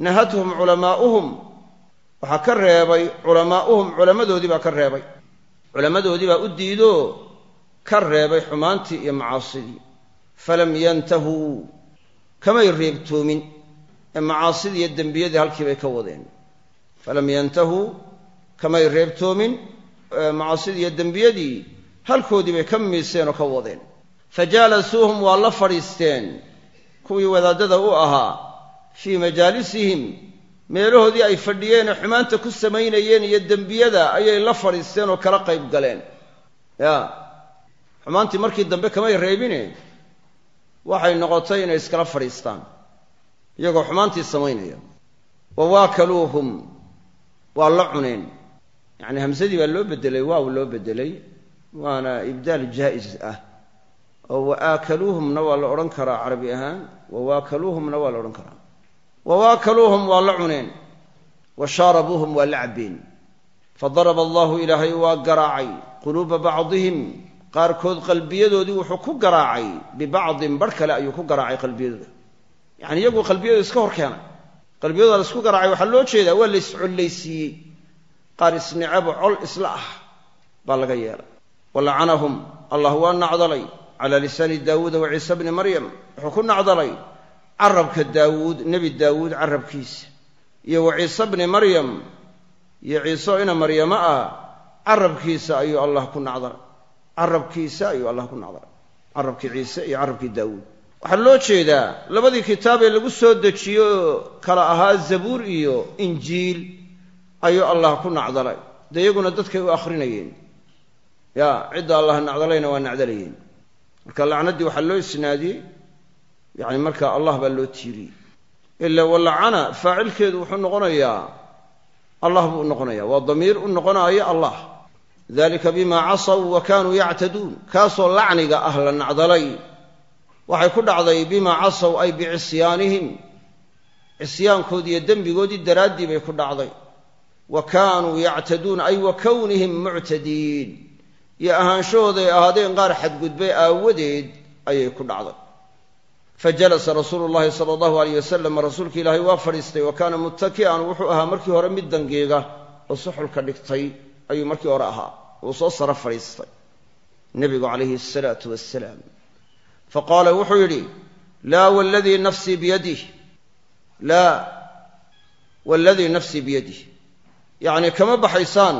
nahathum culamaa'uhum waxaa ka reebay culamaa'uhum culammadoodii baa ka reebay. Culammadoodii baa u diidoo ka reebay xumaantii iyo macaasidii. Falam yantahuu kamay reebtoomin ee macaasidii iyo dembiyadii halkii bay ka wadeen. Falam yantahuu kamay reebtoomin macaasidii iyo dembiyadii halkoodii bay ka miiseen oo ka wadeen fajaalasuuhum waa la fadhiisteen kuwii wadaadada u ahaa fii majaalisihim meelahoodii ay fadhiyeen ee xumaanta ku samaynayeen iyo dembiyada ayay la fadhiisteen oo kala qayb galeen ya xumaantii markii dambe kamay reebine waxay noqotay inay iskala fadhiistaan iyagoo xumaantii samaynaya wa waakaluuhum waa la cuneen yacni hamsadii baa loo bedelay waaw loo bedelay waana ibdaal jaa'is ah oo wa aakaluuhumna waa la odhan karaa carabi ahaan wa waakaluuhumna waa la odhan karaa. Wa waakaluuhum waa la cuneen wa shaarabuuhum waa la cabbeen. Fadaraba allahu ilaahay waa garaacay quluuba bacdihim qaarkood qalbiyadoodii wuxuu ku garaacay bibacdin barh kale ayuu ku garaacay qalbiyadooda. Yacni iyagu qalbiyadooda iska hor keenay. Qalbiyadooda la isku garaacay waxaa loo jeedaa waa la iscollaysiiyey qaar isnicabo col isla ah baa laga yeelay. Wa lacanahum allah waa nacdalay calaa lisaani daawuuda wa ciise bni maryam wuxuu ku nacdalay carabka daawuud nebi daawuud carabkiisa. Iyo wa ciise bni maryam iyo ciise ina maryamo ah carabkiisa ayuu allah ku nacdalay. Carabkiisa ayuu allah ku nacdalay. Carabkii ciise iyo carabkii daawuud. Waxaa loo jeedaa labadii kitaab ee lagu soo dejiyo kala ahaa zabuur iyo injiil ayuu allah ku nacdalay. Dee iyaguna dadkay u akhrinayeen. Ya cidda allah nacdalayna waa nacdalayeen marka lacnaddii waxaa loo isnaadiyey yacni markaa allah baa loo tiiriyey ila walacana faacilkeedu wuxuu noqonayaa allah buu u noqonaya waa damiir u noqonaya allah. Dalika bima casaw wa kanuu yactaduun. Kaasoo lacniga ah la nacdalay. Waxay ku dhacday bimaa casaw ay bicisyaanihim cisyaankoodii iyo dembigoodii daraaddii bay ku dhacday. Wa kaanuu yactaduun ay wa kownihim muctadiin iyo ahaanshahooday ahaadeen qaar xadgudbay aawadeed ayay ku dhacday. Fa jalasa rasuulu llahi sala allahu alayh wasalam rasuulki ilaahay waa fadhiistay wa kaana muttaki'an wuxuu ahaa markii hore mid dangeega oo suxulka dhigtay ayuu markii hore ahaa uu soo saro fadhiistay nebigu calayhi asalaatu wassalaam. Fa qaala wuxuu yidhi laa waladii nafsii biyadih laa waladii nafsii biyadih yacni kama baxaysaan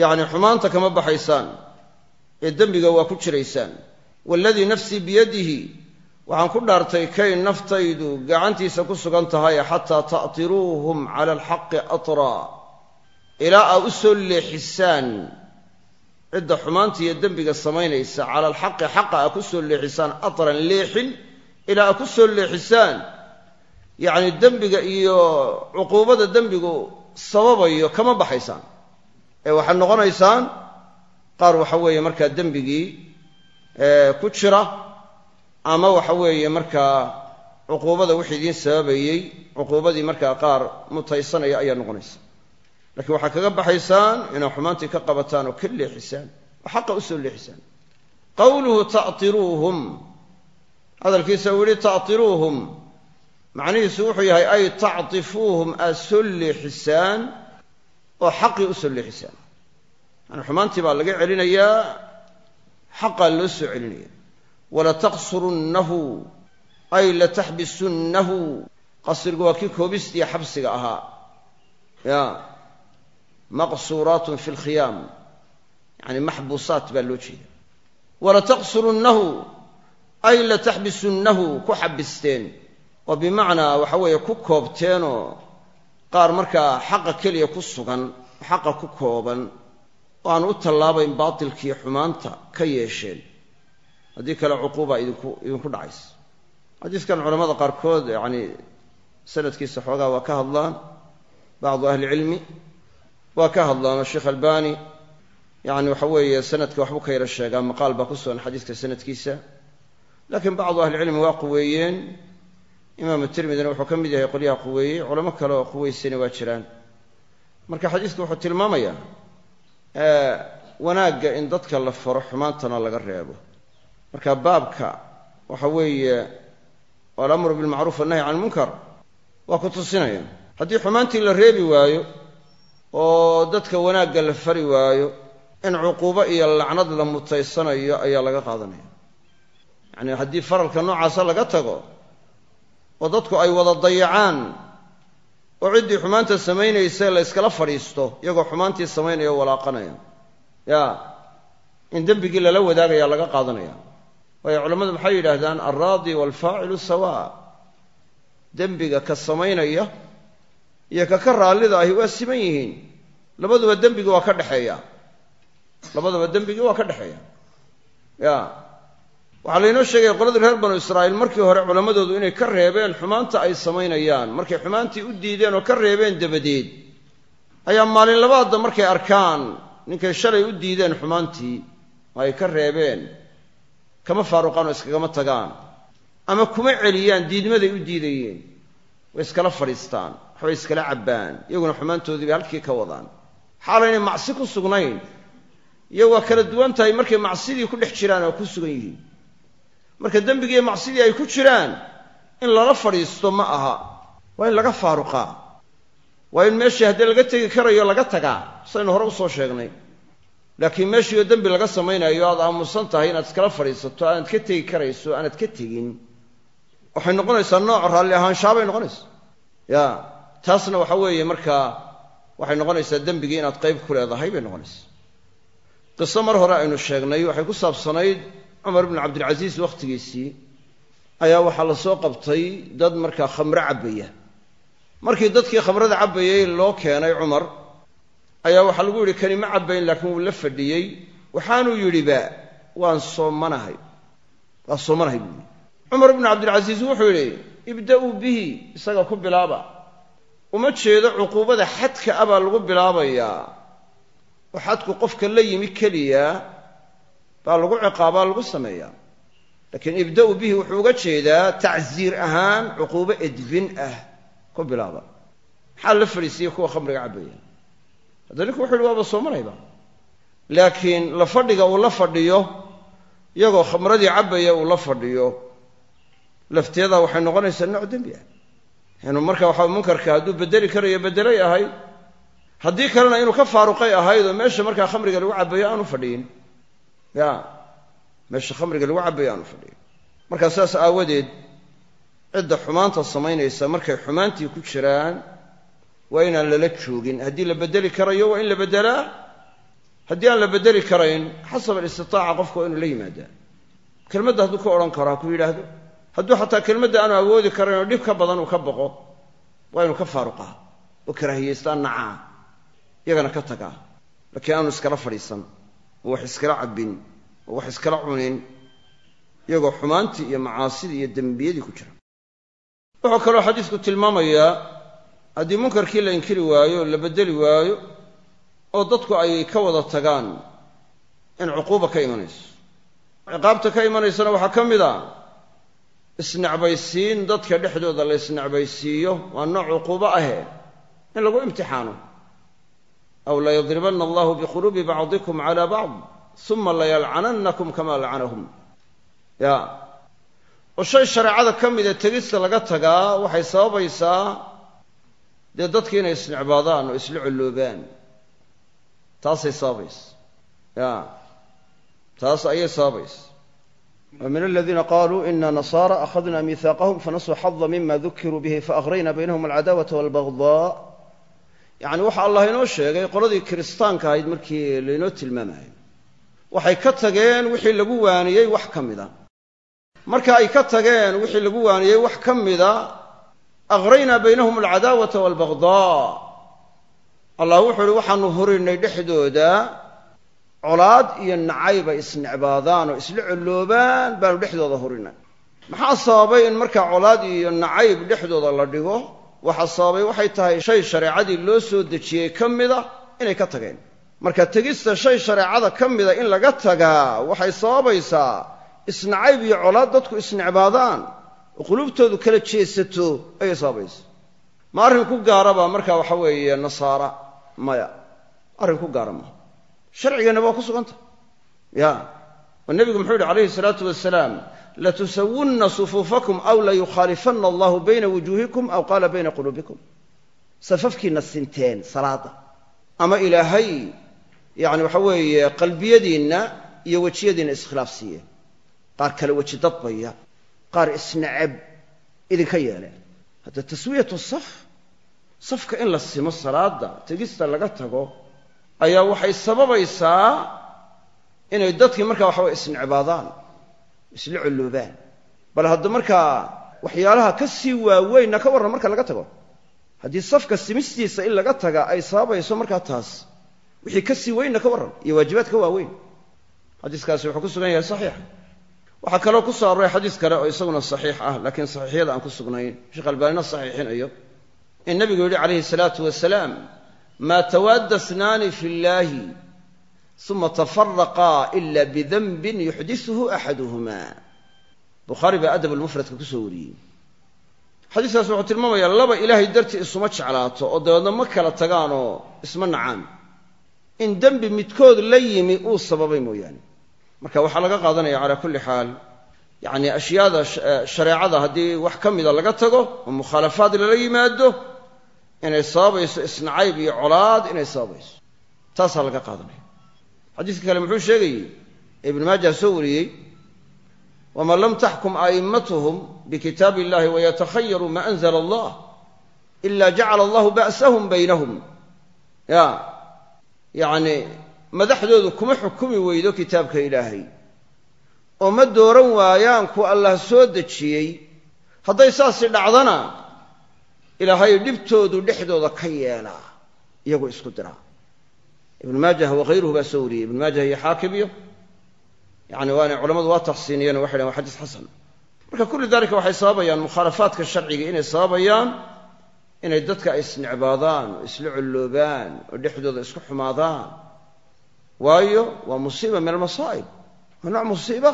yacni xumaanta kama baxaysaan ee dembiga waa ku jiraysaan. Waaladii nafsii biyadihi waxaan ku dhaartay kay naftaydu gacantiisa ku sugan tahay xataa ta'tiruuhum cala alxaqi atraa ilaa aa u soo leexisaan. Cidda xumaanta iyo dembiga samaynaysa cala alxaqi xaqa aa ku soo leexisaan atran leexin ilaa aa ku soo leexisaan. Yacni dembiga iyo cuquubada dembigu sababayo kama baxaysaan ee waxaad noqonaysaan qaar waxa weeye markaa dembigii ku jira ama waxa weeye markaa cuquubada wixii idiin sababayey cuquubadii markaa qaar mutaysanaya ayaa noqonaysa. Lakiin waxaad kaga baxaysaan inaad xumaantii ka qabataan oo ka leexisaan oo xaqa u soo leexisaan. Qawluhu ta'tiruuhum. Hadalkiisa uu yihi ta'tiruuhum. Macnihiisu wuxuu yahay ay tactifuuhum aad soo leexisaan oo xaqii u soo leexisaan yani xumaantii baa laga celinayaa xaqaa loo soo celinaya walataqsurunnahu ay lataxbisunnahu qasrigu waa kii koobistiiyo xabsiga ahaa. Ya maqsuuraatun fi lkhiyaam yani maxbuusaat baa loo jeeda walataqsurunnahu ay lataxbisunnahu ku xabisteen oo bimacnaa waxa weeye ku koobteenoo qaar markaa xaqa keliya ku sugan xaqa ku kooban oo aan u tallaabayn baatilkii xumaanta ka yeesheen. Haddii kale cuquuba idinku idinku dhacaysa. Xadiiskan culamada qaarkood yacni sanadkiisa xoogaa waa ka hadlaan bacdu ahlicilmi waa ka hadlaanoo sheekh albani yacni waxa weeye sanadka waxbuu ka yara sheegaa maqaal baa ku sugan xadiiska sanadkiisa. Laakiin bacdu ahlicilmi waa quweeyeen imaamu tirmidina wuxuu ka mid yahay qolyaha quweeyey culamo kale oo quweysayna waa jiraan. Marka xadiisku wuxuu tilmaamayaa wanaagga in dadka la faro xumaantana laga reebo. Marka baabka waxa weeye alamru bilmacruuf annahy can lmunkar waa ku tusinaya. Haddii xumaantii la reebi waayo oo dadka wanaagga la fari waayo in cuquubo iyo lacnad la mutaysanayo ayaa laga qaadanaya. Yacni haddii faralka noocaasa laga tago oo dadku ay wada dayacaan oo ciddii xumaanta samaynaysa la yskala fadhiisto iyagoo xumaantii samaynaya o walaaqanaya. Ya in dembigii lala wadaagaya laga qaadanaya. Waayo culammadu maxay yidhaahdaan alraadi waalfaacilu sawa. Dembiga ka samaynaya iyo ka ka raallida ahi waa siman yihiin. Labaduba dembigi waa ka dhexeeya. Labaduba dembigii waa ka dhexeeya. Ya waxaa laynoo sheegaya qoladii reer banu israa'iil markii hore culammadoodu inay ka reebeen xumaanta ay samaynayaan. Markay xumaantii u diideen oo ka reebeen dabadeed ayaa maalin labaadda markay arkaan ninkay shalay u diideen xumaantii oo ay ka reebeen. Kama faaruqaan oo iskagama tagaan ama kuma celiyaan diidmaday u diidayeen way iskala fadhiistaan waxbay iskala cabbaan iyaguna xumaantoodii bay halkii ka wadaan. Xaalaynay macsi ku sugnayn iyo waa kala duwan tahay markay macsidii ku dhex jiraan oo ku sugan yihiin marka dembigiiyo macsidii ay ku jiraan in lala fadhiisto ma aha. Waa in laga faaruqaa. Waa in meeshii haddii laga tegi karayo laga tagaa. Saynu hore u soo sheegnay. Laakiin meeshiioo dembi laga samaynayo aad aamusan tahay inaad iskala fadhiisato aanaad ka tegi karayso aanaad ka tegin. Waxay noqonaysaa nooc raalli ahaanshaabay noqonaysaa. Ya taasna waxa weeye markaa waxay noqonaysaa dembigii inaad qayb ku leedahay bay noqonaysaa. Qiso mar hore aynu sheegnay waxay ku saabsanayd cumar bnu cabdilcasiis wakhtigiisii ayaa waxaa la soo qabtay dad markaa khamro cabbaya markii dadkii khamrada cabbayay loo keenay cumar ayaa waxaa lagu yidhi kani ma cabbayn laakiin wuu la fadhiyey. Waxaanuu yidhiba waan soomanahay waa soomanahay buu yidhi. Cumar ibnu cabdilcasiis wuxuu yidhi ibda'uu bihi isaga ku bilaaba. Uma jeedo cuquubada xadka ah baa lagu bilaabayaa. Oo xadku qofka la yimi keliya baa lagu ciqaabaa lagu sameeyaa. Laakiin ibda'u bihi wuxuu uga jeedaa tacsiir ahaan cuquubo edbin ah ku bilaaba. Maxaa la fadhiisiya kuwa khamriga cabbaya? Hadda ninku wuxu uhi waaba soomanayba laakiin la fadhiga uu la fadhiyo iyagoo khamradii cabbaya uu la fadhiyo lafteeda waxay noqonaysaa nooc dembi ah. Inuu marka waxa munkarka hadduu bedeli karayo bedelay ahayd haddii kalena inuu ka faaruqay ahayd oo meesha markaa khamriga lagu cabbayo aanu fadhiyin ya meesha khamriga lagu cabbayo aanu fadhiyin markaa saas aawadeed cidda xumaanta samaynaysa markay xumaantii ku jiraan waa inaan lala joogin. Haddii la bedeli karayo waa in la beddelaa. Haddii aan la bedeli karayn xasab alistitaaca qofku waa inuu la yimaadaa. Kelmadda hadduu ka odhan karo ha ku yidhaahdo. Hadduu xataa kelmadda aanu awoodi karayn oo dhib ka badan uu ka boqo waa inuu ka faaruqaa. Oo karaahiyaystaa nacaa iyagana ka tagaa. Laakiin aanu iskala fadhiisan wax iskala cabbin oo wax iskala cunin iyagoo xumaantii iyo macaasidii iyo dembiyadii ku jira. Wuxuu kaloo xadiisku tilmaamayaa haddii munkarkii la inkiri waayo la beddeli waayo oo dadku ay ka wada tagaan in cuquuba ka imanayso. Ciqaabta ka imanaysana waxaa ka mid a isnecbaysiin dadka dhexdooda la isnecbaysiiyo waa nooc cuquubo ahe in lagu imtixaano aw layadribanna allahu biquluubi bacdikum calaa bacd uma layalcanannakum kamaa lacanahum ya oo shay shareecada ka mida tegista laga tagaa waxay sababaysaa dee dadki inay isnecbaadaan oo isla colloobaan taasay sababaysa ya taas ayay sababaysa wa min aladiina إن ina nasaara akhadna miihaaqahum fanasuu xada mima dukiruu bihi faaqrayna baynahum alcadaawata yacni waxa allah inoo sheegay qoladii kiristaanka ahayd markii laynoo tilmaamayo waxay ka tageen wixii lagu waaniyey wax ka mida. Marka ay ka tageen wixii lagu waaniyey wax ka mida aqraynaa baynahum alcadaawata waalbagdaa allah wuxuu uhi waxaanu hurinay dhexdooda colaad iyo nacayba isnecbaadaan oo isla colloobaan baanu dhexdooda hurinay maxaa sababay in markaa colaad iyo nacayb dhexdooda la dhigo? Waxa sababay waxay tahay shay shareecadii loo soo dejiyey ka mida inay ka tageen. Marka tegista shay shareecada ka mida in laga tagaa waxay sababaysaa isnacayb iyo colaad dadku isnecbaadaan oo qulubtoodu kala jeesato ayay sababaysa. Ma arrin ku gaaraba marka waxa weeye nasaara maya. Arrin ku gaara maaha sharcigeenna waa ku sugantah ya oo nebigu muxuu yihi calayhi salaatu wasalaam latusawunna sufuufakum aw layukhaalifanna allahu bayna wujuuhikum aw qaala bayna quluubikum safafkiinna sinteen salaadda ama ilaahay yacni waxa weeye qalbiyadiinna iyo wejiyadiinna iskhilaaf siiyeen. Qaar kale weji dadbaya qaar isnacab idinka yeeleen. Hadda taswiyatu saf safka in la simo salaadda tegista laga tago ayaa waxay sababaysaa inay dadkii markaa waxa weye isnecbaadaan isla colloobaan bal hadda markaa waxyaalaha ka sii waaweynna ka warran marka laga tago haddii safka simistiisa in laga taga ay sababayso markaa taas wixii ka sii weynna ka warran iyo waajibaad ka waaweyn. Xadiiskaasi wuxuu ku sugan yahay saxiix. Waxaa kaloo ku soo arooray xadiis kale oo isaguna saxiix ah laakiin saxiixyada aan ku sugnayn. Sheekh albaanina saxiixinayo in nabigu yidhi calayhi salaatu wasalaam maa tawaadda snaani fi llaahi uma tafaraqaa ila bidanbin yuxdisuhu axaduhuma bukhaari baa adab almufradka ku soo wariyey xadiiskaas wuxuu tilmaamayaa laba ilaahay dartii isuma jeclaato oo dabeedna ma kala tagaanoo isma nacaan in dembi midkood la yimi uu sababay mooyaane marka waxaa laga qaadanaya calaa kulli xaal yacni ashyaada shareecada haddii wax ka mida laga tago oo mukhaalafaad lala yimaado inay sababayso isnacayb iyo colaad inay sababayso taasaa laga qaadanaya xadiiska kale muxuu sheegayey ee ibnu maaja soo wariyey waman lam taxkum a'immatuhum bikitaabi illahi wayatakhayaruu ma anzla allah ila jacala allahu ba'sahum baynahum. Ya yacni madaxdoodu kuma xukumi weydo kitaabka ilaahay. Oo ma dooran waayaan ku allah soo dejiyey hadday saasi dhacdana ilaahay dhibtoodu dhexdooda ka yeelaa iyagoo isku diraa ibnu maajah wakayruhu baa soo wariyey. Ibnu maajah iyo xaakim iyo yani waana culamadu waa taqsiiniyeen o waxay dhahen wa xadiis xasan. Marka kullu dalika waxay sababayaan mukhaalafaadka sharciga inay sababayaan inay dadka ay isnecbaadaan oo isla colloobaan oo dhexdooda isku xumaadaan. Waayo waa musiiba min almasaa'ib. Waa nooc musiiba.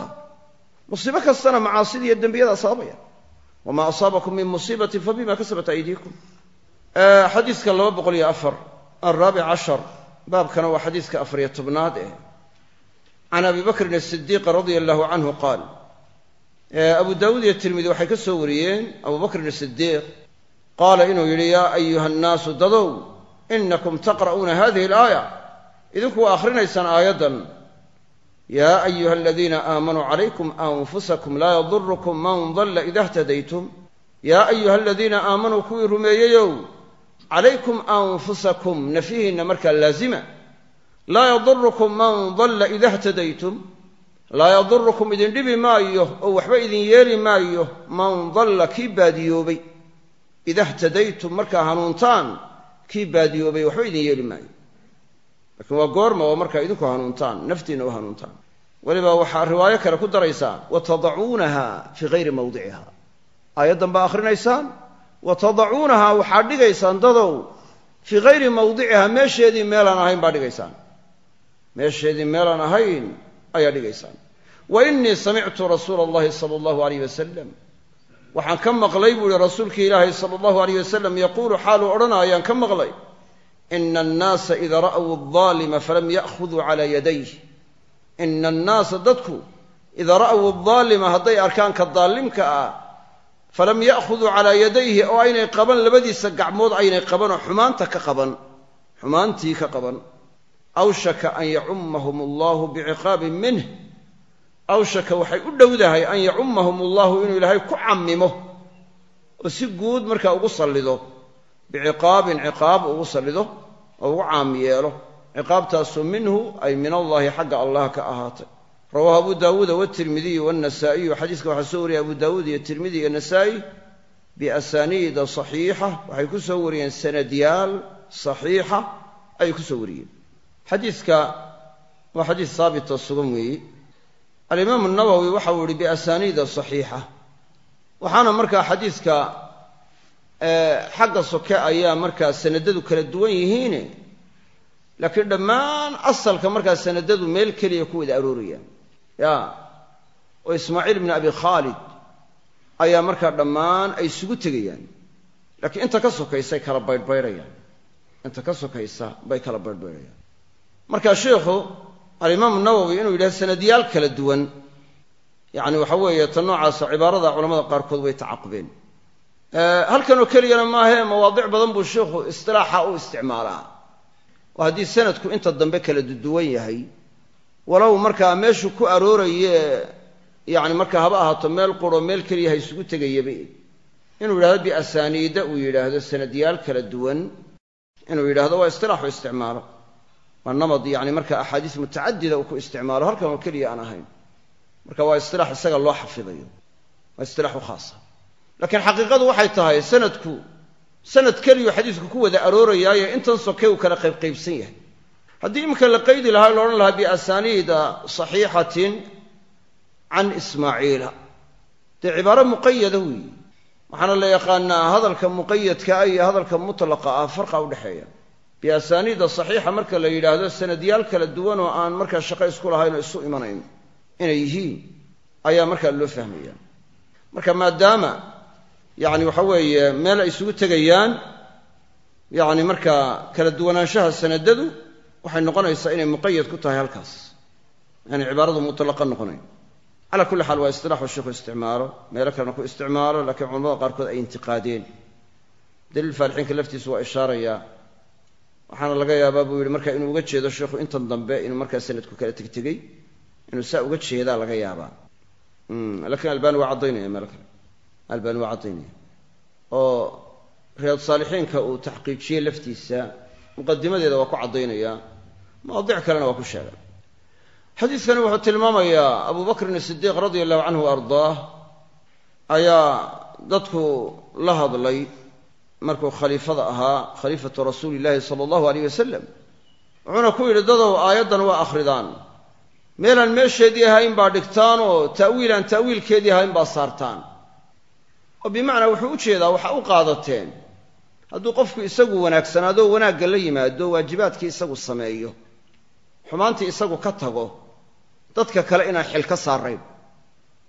Musiibo kastana macaasida iyo dembiyada sababaya wamaa asaabakum min baabkana waa xadiiska afariyo tobnaad eh. Can abi bakrin asidiiq radia allahu canhu qaal abu daawuud iyo tirmidi waxay ka soo wariyeen abu bakrin asidiiq qaala inuu yidhi yaa ayuha annaasu dadow inakum taqra'uuna hadihi alaaya idinku waa akhrinaysaan aayaddan yaa ayuha aladiina aamanuu calaykum anfusakum laa yadurukum man dalla ida htadaytum yaa ayuha aladiina aamanuu kuwii rumeeyeyow calaykum anfusakum nafyihiinna markaa laazima laa yadurukum man dalla ida htadaytum laa yadurukum idin dhibi maayo oo waxba idin yeeli maayo man dalla kii baadiyoobay ida htadaytum markaa hanuuntaan kii baadiyoobay waxba idin yeeli maayo laakiin waa goorma oo markaa idinku hanuuntaan naftiinna u hanuuntaan weliba waxaa riwaayo kale ku daraysaa wa tadacuunaha fii hayri mawdiciha aayaddan baa akhrinaysaan wa tadacuunaha waxaad dhigaysaan dadow. Fii hayri mawdiciha meesheedii meelaan ahayn baa dhigaysaan. Meesheedii meelaan ahayn ayaa dhigaysaan. Wa innii samictu rasuula allahi sala allahu alayh wasalam waxaan ka maqlay buu ihi rasuulkii ilaahay sala allahu alayh wasalam yaquulu xaaluu odhanaayaan ka maqlay ina annaasa ida ra'w aldaalima falam ya'khuduu calaa yadayh ina annaasa dadku idaa ra'w aldaalima hadday arkaan ka daalimka ah falam ya'khuduu calaa yadayhi oo aynay qaban labadiisa gacmood aynay qaban oo xumaanta ka qaban xumaantii ka qaban. Awshaka an yacummahum allahu biciqaabin minh awshaka waxay u dhowdahay an yacummahum allahu inuu ilaahay ku cammimo oo si guud markaa ugu sallido biciqaabin ciqaab ugu sallido oo ugu caam yeelo. Ciqaabtaasoo minhu ay min allaahi xagga allah ka ahaatay rawaahu abu daawuuda watirmidiyu wanasaa'iyu xadiiska waxaa soo wariyay abu daawuud iyo tirmidi iyo nasaa'i biasaniida saxiixa. Waxay ku soo wariyeen sanadyaal saxiixa ayay ku soo wariyeen. Xadiiska waa xadiis haabitoo sugan weeye alimaamu nawowi waxa uu yihi biasaniida saxiixa. Waxaana markaa xadiiska xagga soke ayaa markaa sanadadu kala duwan yihiine laakiin dhammaan asalka markaa sanadadu meel keliya ku wada aroorayaan ya oo ismaaciil ibni abi khaalid ayaa markaa dhammaan ay isugu tegayaan. Laakiin inta ka sokaysay kala baydhbaydhayaan inta ka sokaysa bay kala baydhbaydhayaan marka sheikhu alimaamu nawowi inuu yidhahdo sanadyaal kala duwan yacni waxa weeye ta noocaasa cibaarada culamada qaarkood way tacaqubeen. Halkanoo keliyana maahee mawaadic badan buu sheikhu istilaaxa u isticmaalaa. Oo haddii sanadku inta dambe kala duwan yahay walow markaa meeshuu ku arooraye yacni markaa haba ahaato meel quro meel keliya ha isugu tegayaba inuu yidhahdo biasaniida uu yidhaahdo sanadyaal kala duwan. Inuu yidhahdo waa istilaaxu isticmaalo. Waa namad yani marka axaadiis mutacadida uu ku isticmaalo halkan oo keliya aan ahayn. Marka waa istilaax isaga loo xafidayo. Waa istilaax u khaasa laakiin xaqiiqadu waxay tahay sanadku sanad keliyu xadiisku ku wada aroorayaayo intan soke uu kala qaybqaybsan yahay haddii iminka la qaydi lahaa la odhan lahaa biasaniida saxiixatin can ismaaciila. Dee cibaaro muqayada weeye waxaana la yaqaanaa hadalka muqayadka ah iyo hadalka mutlaqa ah farqa udhexeeya biasaniida saxiixa marka la yidhaahdo sanadyaal kala duwan oo aan markaa shaqo isku lahayn oo isu imanayn inay yihiin ayaa markaa loo fahmaya marka maadaama yacni waxa weeye meel ay isugu tegayaan yacni markaa kala duwanaanshaha sanadadu waxay noqonaysaa inay muqayad ku tahay halkaas. Yaani cibaaradu mutlaqa noqonayn calaa kulli xaal waa istilaaxu sheikhu isticmaalo meelo kalena ku isticmaalo laakiin culamada qaarkood ay intiqaadeen. Daliil faalixiinka laftiisu waa ishaarayaa waxaana laga yaabaa buu yidhi marka inuu uga jeedo sheikhu intan dambe inuu markaa sanadku kala tegtegey inuu saa uga jeedaa laga yaabaa. Lakiin albani waa caddaynaya meel kale. Albani waa caddaynaya. Oo riyaad saalixiinka uu taxqiijiyey laftiisa muqadimadeeda waa ku caddaynaya mawaadic kalena waa ku sheegay. Xadiidkani wuxuu tilmaamayaa abu bakrin sidiiq radia allahu canhu wa ardaah ayaa dadku la hadlay markuu khaliifada ahaa khaliifatu rasuuli illaahi sala allahu aleyh wasalam wuxuuna ku yidhi dadow aayaddan waa akhridaan. Meelaan meesheedii ahayn baa dhigtaan oo ta'wiilaan ta'wiilkeedii ahayn baa saartaan. Oo bimacnaa wuxuu u jeedaa waxa u qaadateen hadduu qofku isagu wanaagsanaado wanaagga la yimaado waajibaadkii isagu sameeyo xumaantii isagu ka tago dadka kale inaan xil ka saarayn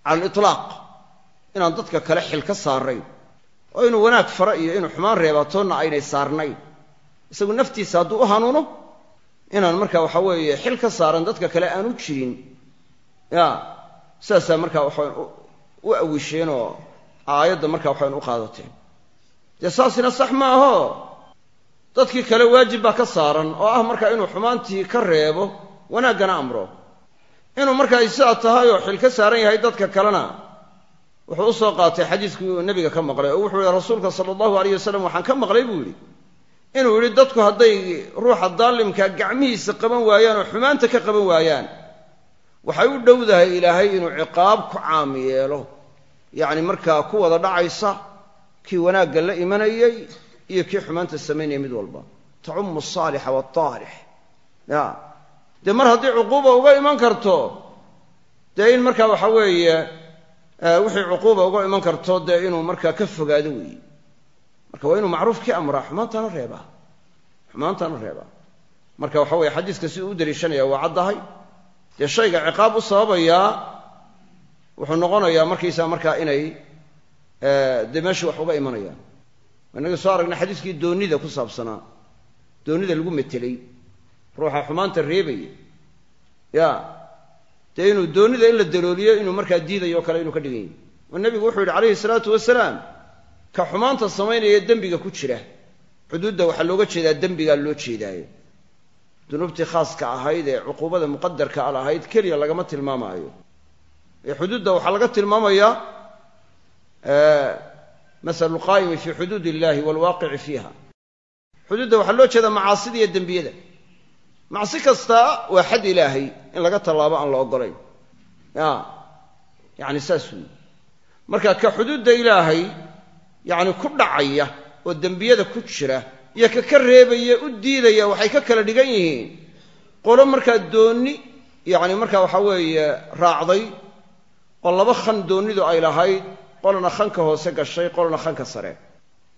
cala alitlaaq inaan dadka kale xil ka saarayn oo inuu wanaag fara iyo inuu xumaan reebatoonna aynay saarnayn. Isagu naftiisa hadduu u hanuuno inaan marka waxa weeye xil ka saaran dadka kale aanu jirin. Ya sidaasaa markaa waxawan u awisheen oo aayadda markaa waxawan u qaadateen dee saasina sax ma aho dadkii kale waajib baa ka saaran oo ah markaa inuu xumaantii ka reebo wanaaggana amro. Inuu markaa sidaa tahay oo xil ka saaran yahay dadka kalena wuxuu u soo qaatay xadiiskii uu nebiga ka maqlay. Oo wuxuu yihi rasuulka sala allahu alayh wasalam waxaan ka maqlay buu yidhi. Inuu yidhi dadku hadday ruuxa daalimka gacmihiisa qaban waayaan oo xumaanta ka qaban waayaan waxay u dhowdahay ilaahay inuu ciqaab ku caam yeelo. Yacni markaa ku wada dhacaysa kii wanaagga la imanayey iyo kii xumaanta samaynaya mid walba. Tacumu asaalixa waaltaalix ya. Dee mar haddii cuquuba uga iman karto dee in markaa waxa weeye wixii cuquuba uga iman karto dee inuu markaa ka fogaado weeye marka waa inuu macruufkii amraa xumaantana reebaa xumaantana reebaa marka waxa weye xadiiska si uu u daliishanaya waa caddahay. Dee shayga ciqaab u sababayaa wuxuu noqonayaa markaysaa markaa inay dee meesha wax uga imanayaan inaga soo aragnay xadiiskii doonida ku saabsanaa. Doonida lagu metelay. Ruuxa xumaanta reebaya. Ya dee inuu doonida in la dalooliyo inuu markaa diidayo kale inuu ka dhigan yahy oo nebigu wuxuu yidhi calayhi salaatu wasalaam ka xumaanta samaynaya dembiga ku jira. Xuduudda waxaa looga jeedaa dembigaa loo jeedaayo. Dunuubtii khaaska ahayd ee cuquubada muqadarka al ahayd keliya lagama tilmaamaayo. Ee xuduudda waxaa laga tilmaamayaa masalu lqaa'imi fii xuduud illahi waalwaaqici fiiha xuduudda waxaa loo jeedaa macaasida iyo dembiyada macsi kasta waa xad ilaahay in laga tallaabo aan la oggolayn ya yacni saas weyi marka ka xuduudda ilaahay yacni ku dhacaya oo dembiyada ku jira iyo ka ka reebaya u diidaya waxay ka kala dhigan yihiin qolo markaa doonni yacni markaa waxaa weeye raacday oo laba khan doonnidu ay lahayd qolana khanka hoose gashay qolana khanka sare.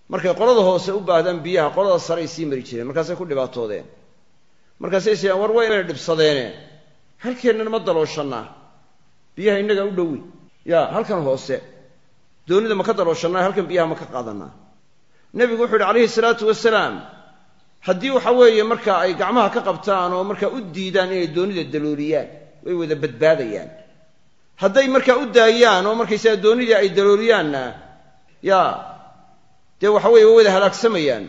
Markay qolada hoose u baahdaan biyaha qolada sare ay sii mari jireen markaasay ku dhibaatoodeen. Markaasay sayaan war waa inay dhibsadeene. Halkeennan ma dalooshanaa biyaha innagaa u dhowi. Ya halkan hoose. Doonida ma ka dalooshanaa halkan biyaha ma ka qaadanaa nebigu wuxuu yidhi calayhi salaatu wasalaam haddii waxa weeye marka ay gacmaha ka qabtaan oo markaa u diidaan inay doonida dalooliyaan way wada badbaadayaan hadday markaa u daayaan oo markaysaga doonidii ay dalooliyaanna ya dee waxa weye way wada halaagsamayaan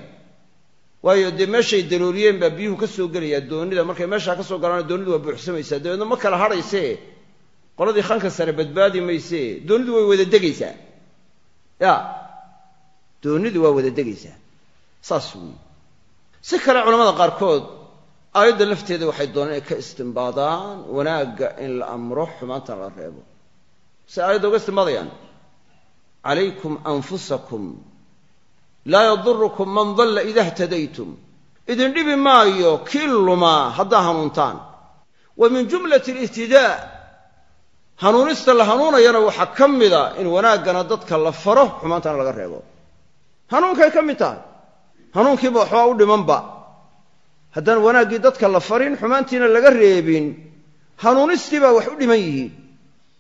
waayo dee meeshay dalooliyeen baa biyuhu ka soo gelayaa doonida. Markay meeshaa ka soo galaana doonidu waa buuxsamaysaa. Dabeedna ma kala hadhaysee? Qoladii khanka sare badbaadi maysee? Doonidu way wada degaysaa. Ya doonidu waa wada degaysaa. Saas weyi si kale culamada qaarkood aayadda lafteeda waxay dooneen inay ka istimbaadaan wanaagga in la amro xumaantana la reebo. Say aayadda uga istimbaadayaan calaykum anfusakum laa yadurukum man dalla ida htadaytum idin dhibi maayo kii lumaa haddaa hanuuntaan. Wa min jumlati alihtidaa hanuunista la hanuunayana waxaa ka mida in wanaaggana dadka la faro xumaantana laga reebo. Hanuunkay ka mid tahay. Hanuunkiiba waxbaa u dhimanba haddaan wanaaggii dadka la farin xumaantiina laga reebin hanuunistii baa wax u dhiman yihiin.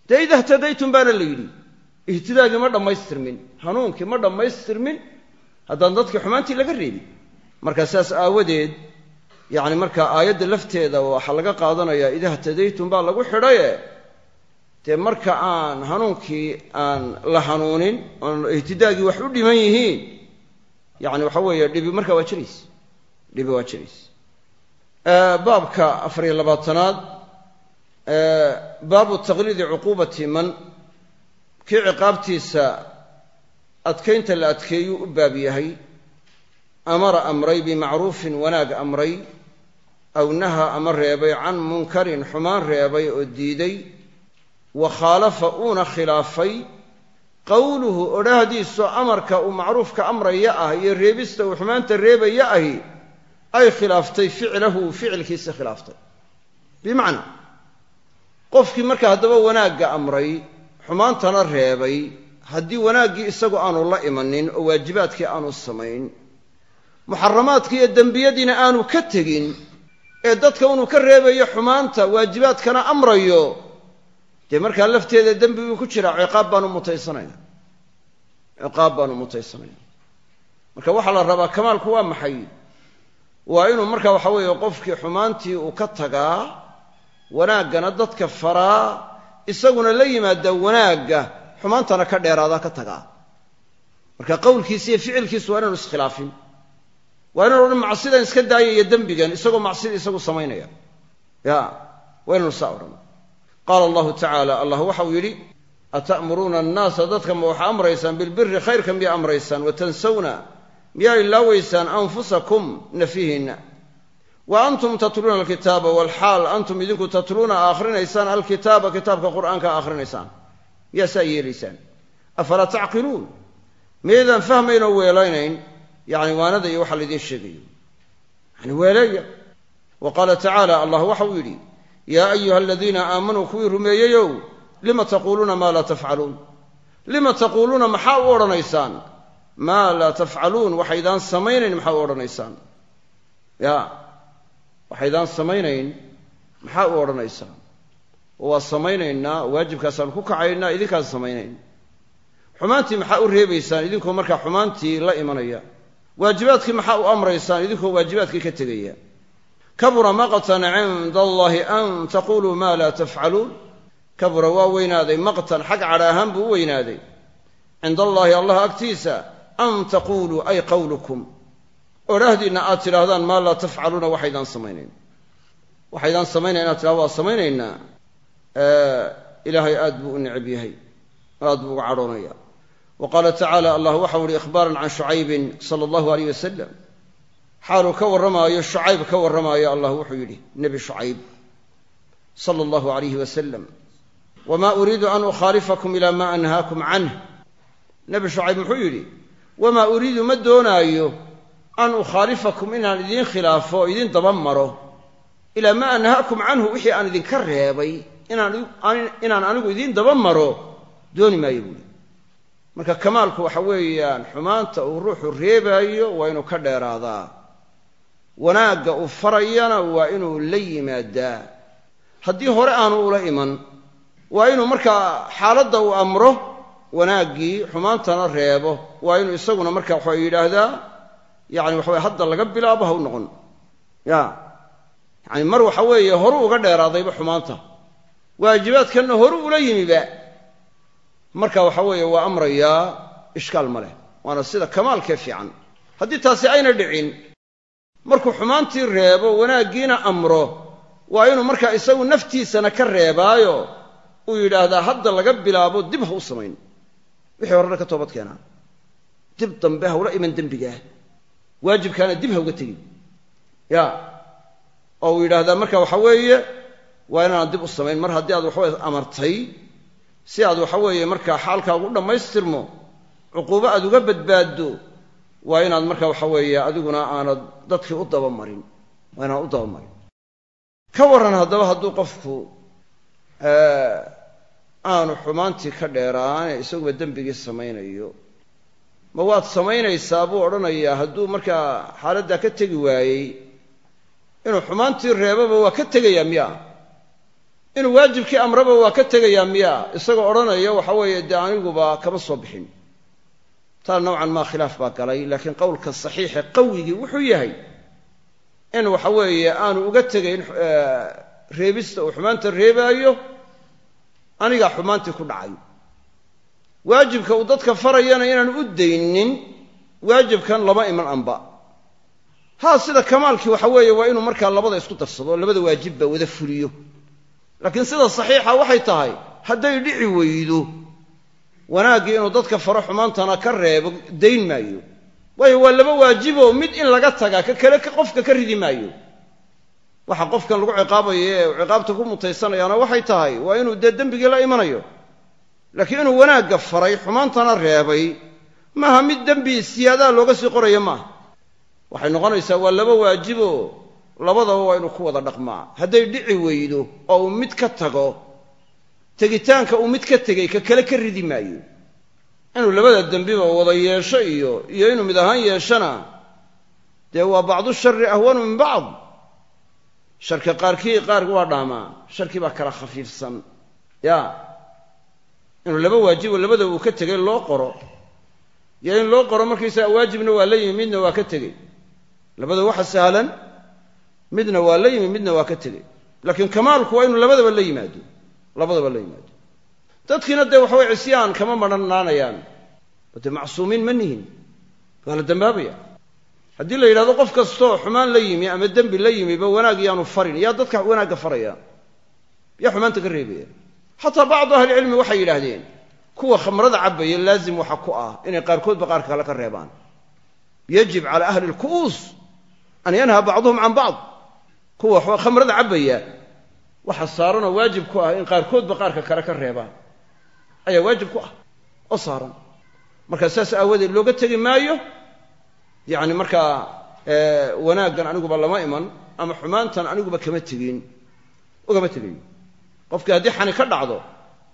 Dee ida htadaytum baana la yidhi. Ihtidaagii ma dhammaystirmin hanuunkii ma dhammaystirmin haddaan dadkii xumaantii laga reebin. Marka saas aawadeed yacni markaa aayadda lafteeda waxaa laga qaadanayaa ida htadaytum baa lagu xidhaye. Dee marka aan hanuunkii aan la hanuunin oon ihtidaagii wax u dhiman yihiin yacni waxa weeye dhibi markaa waa jirays dhibi waa jirays baabka afariyo labaatanaad baabu taqliidi cuquubati man kii ciqaabtiisa adkaynta la adkeeyuu u baab yahay amara amray bimacruufin wanaag amray aw naha ama reebay can munkarin xumaan reebay oo diiday wa khaalafa uuna khilaafay qowluhu odhahdiisu amarka uu macruufka amraya ah iyo reebista uu xumaanta reebaya ahi ay khilaaftay ficlahu ficilkiisa khilaaftay. Bimacnaa qofkii marka haddaba wanaagga amray xumaantana reebay haddii wanaaggii isagu aanu la imanin oo waajibaadkii aanu samayn muxaramaadkii iyo dembiyadiina aanu ka tegin ee dadka inuu ka reebayo xumaanta waajibaadkana amrayo dee markaa lafteeda dembi buu ku jiraa ciqaab baanu mutaysanayna ciqaab baanu mutaysanayna marka waxaa la rabaa kamaalku waa maxay waa inuu marka waxa weeye qofkii xumaantii uu ka tagaa wanaaggana dadka faraa isaguna la yimaada wanaagga xumaantana ka dheeraada ka tagaa. Marka qowlkiisi iyo ficilkiisu waa inaanu iskhilaafin. Waa inanu odhan macsidan iska daaya iyo dembigan isagoo macsida isagu samaynaya. Ya waa inanu saa odhan. Qaala allahu tacaala allah waxau yidhi ata'muruuna annaasa dadka ma waxaa amraysaan? Bilbiri khayrka miyaa amraysaan? Watansawna miyaa ilaaweysaan anfusakum nafihiinna wa antum tatluuna alkitaaba walxaal antum idinku tatluuna akhrinaysaan alkitaaba kitaabka qur'aanka akhrinaysaan miyaa saa yeelaysaan afalaa tacqiluun miyaydaan fahmayn oo weelaynayn yani waanada iyo waxaa laydiin sheegayo yani weeleeya wa qaala tacaala allah waxa uu yidhi yaa ayuha aladiina aamanuu kuwii rumeeyeyow lima taquuluuna maa laa tafcaluun lima taquuluuna maxaa u odhanaysaan maa laa tafcaluun waxaydaan samaynayn maxaa u odhanaysaan? Ya waxaydaan samaynayn maxaa u odhanaysaan? Waa samaynaynaa waajibkaasaan ku kacaynaa idinkaan samaynayn. Xumaantii maxaa u reebaysaan? Idinkoo markaa xumaantii la imanaya. Waajibaadkii maxaa u amraysaan? Idinkoo waajibaadkii ka tegaya. Kabura maqtan cinda allahi an taquluu maa laa tafcaluun. Kabura waa weynaaday maqtan xag cadha ahaan buu u weynaaday. Cinda allaahi allah agtiisa an taquuluu ay qowlukum odhahdiinna aad tidhaahdaan maa laa tafcaluuna waxaydaan samaynayn waxaydaan samaynayn inaad tidhahdo waa samaynaynaa ilaahay aad buu u necab yahay aad buu uga cadhoonaya wa qaala tacaala allah waxau uhi ikhbaaran can shucaybin sala allahu aleyh wasalam xaaluu ka warramaayo shucayb ka warramaayo allah wuxuu yidhi nebi shucayb sala allahu alayhi wasalam wamaa uriidu an ukhaalifakum ilaa maa anhaakum canh nebi shucayb muxuu yidhi wamaa uriidu ma doonaayo an ukhaalifakum inaan idiin khilaafo o idiin daba maro ilaa maa anhaakum canhu wixii aan idinka reebay inaan anigu idiin daba maro dooni maayo buuli marka kamaalku waxa weeyaan xumaanta uu ruuxu reebaayo waa inuu ka dheeraadaa. Wanaagga uu farayana waa inuu la yimaadaa. Haddii hore aanu ula iman waa inuu markaa xaaladda uu amro wanaaggii xumaantana reebo. Waa inuu isaguna marka waxa yidhaahdaa yani waxaweye hadda laga bilaabo ha u noqon. Ya. Yani mar waxa weeye horu uga dheeraadayba xumaanta. Waajibaadkanna horu ula yimiba. Marka waxa weeye waa amrayaa ishkaal ma leh. Waana sida kamaalkee fiican. Haddii taasi ayna dhicin markuu xumaantii reebo wanaaggiina amro waa inuu markaa isagu naftiisana ka reebaayo uu yidhaahdaa hadda laga bilaabo dib ha u samayn wixii horena ka toobad keenaa. Dib dambe hawla iman dembigaah waajibkaana dib ha uga tegin. Ya. Oo uu yidhaahdaa marka waxa weeye waa inaanad dib u samayn. Mar haddii aad waxaweye amartay si aad waxa weeye markaa xaalkaagu dhammaystirmo cuquubo aad uga badbaaddo waa inaad marka waxa weeye adiguna aanad dadkii u dabamarin waa inaad u dabamarin ka warran haddaba hadduu qofku aanu xumaantii ka dheeraane isaguba dembigii samaynayo. Ma waad samaynaysaa buu odhanayaa hadduu markaa xaaladdaa ka tegi waayey. Inuu xumaantii reebaba waa ka tegayaa miya inuu waajibkii amraba waa ka tegayaa miya isagoo odhanaya waxa weeye dee aniguba kama soo bixin. Taa nowcan maa khilaaf baa galay laakiin qowlka saxiixe qawigii wuxuu yahay in waxa weeye aanu uga tegayn reebista uu xumaanta reebaayo anigaa xumaantii ku dhacay. Waajibka uu dadka farayana inaanu u daynin waajibkan lama iman anba. Haa sida kamaalkii waxa weeye waa inuu markaa labada isku darsado labada waajibba wada fuliyo. Laakiin sida saxiixa waxay tahay hadday dhici weydo wanaaggii inuu dadka faro xumaantana ka reebo dayn maayo. Waayo waa laba waajiboo mid in laga tagaa ka kale qofka ka ridi maayo waxa qofkan lagu ciqaabayo ee ciqaabta ku mutaysanayaana waxay tahay waa inuu dee dembigii la imanayo. Laakiin inuu wanaagga faray xumaantana reebay. Maaha mid dembi siyaadaha looga sii qoraya maaha. Waxay noqonaysaa waa laba waajiboo labadaba waa inuu ku wada dhaqmaa. Hadday dhici weydo oo uu mid ka tago tegitaanka uu mid ka tegay ka kale ka ridi maayo. Inuu labada dembiba wada yeesho iyo iyo inuu mid ahaan yeeshana dee waa bacdu shari ahwanu min bacd sharka qaarkii qaarka waa dhaamaa sharkii baa kala khafiifsan. Ya. Inuu laba waajibo labada uu ka tegay loo qoro. Iyo in loo qoro markaysaga waajibna waa la yimi midna waa ka tegey labada waxa sahlan midna waa la yimi midna waa ka tegey laakiin kamaalku waa inuu labadaba la yimaado. Labadaba la yimaado. Dadkiina dee waxaway cisyaan kama marhnaanayaan oo dee macsuumiin ma nihin. Waa la dambaabaya haddii la yidhahdo qof kastoo xumaan la yimi ama dembi la yimiba wanaag yaanu farin yaa dadka wanaagga faraya yaa xumaanta ka reebaya. Xataa bacdu ahlicilmi waxay yidhaahdeen kuwa khamrada cabaya laazim waxa ku ah inay qaarkoodba qaarka kale ka reebaan. Yajib cala ahli lku'uus an yanha bacduhum can bacd. Kuwa khamrada cabaya waxa saaranoo waajib ku ah in qaarkoodba qaarka kale ka reebaan. Ayaa waajib ku ah oo saaran. Marka saas aawadeed looga tegi maayo yacni markaa wanaaggan aniguba lama iman ama xumaantan aniguba kama tegin ugama tegayo qofkii haddii xani ka dhacdo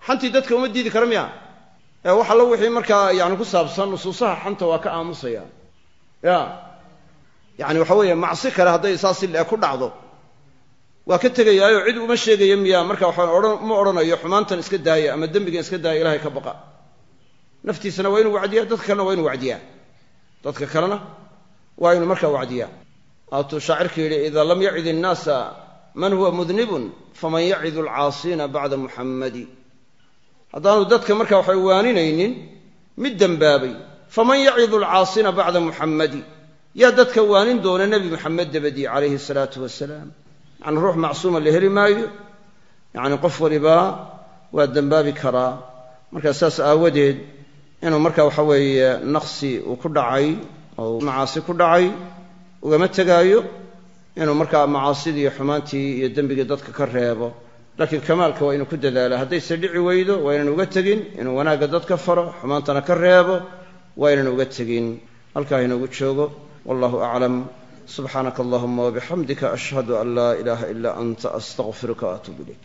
xantii dadka uma diidi kara miya? Ee wax allo wixii markaa yani ku saabsan nusuusaha xanta waa ka aamusaya. Ya. Yani waxa weeye macsi kale hadday saas si le ku dhacdo waa ka tegayaayo cid uma sheegaya miya. Marka waxa odhan ma odhanayo xumaantan iska daaya ama dembigan iska daaya ilahay ka baqa. Naftiisana waa inuu wacdiyaa dadka kalena waa inuu wacdiyaa. Dadka kalena waa inuu markaa wacdiyaa. Waatuu shaacirka yidhi idaa lam yacid innaasa man huwa mudnibun faman yacidu alcaasiina bacda muxammadi haddaanu dadka marka waxay waaninaynin mid dembaabay faman yacidu alcaasina bacda muxammadi yaa dadka waanin doona nebi muxamed dabadii calayhi salaatu wasalaam yacni ruux macsuuma la heli maayo yacni qof walibaa waa dembaabi karaa. Marka saas aawadeed inuu marka waxa weeye naqsi uu ku dhacay oo macaasi ku dhacay ugama tegaayo inuu markaa macaasidii iyo xumaantii iyo dembigii dadka ka reebo. Laakiin kamaalka waa inuu ku dadaala haddayse dhici weydo waa inaan uga tegin. Inuu wanaagga dadka faro xumaantana ka reebo waa inaan uga tegin. Halkaa inoogu joogo. Wallahu aclam. Subxaanaka allahuma wabixamdika ashhadu an laa ilaaha ilaa anta astaqfiruka waatuub ilayk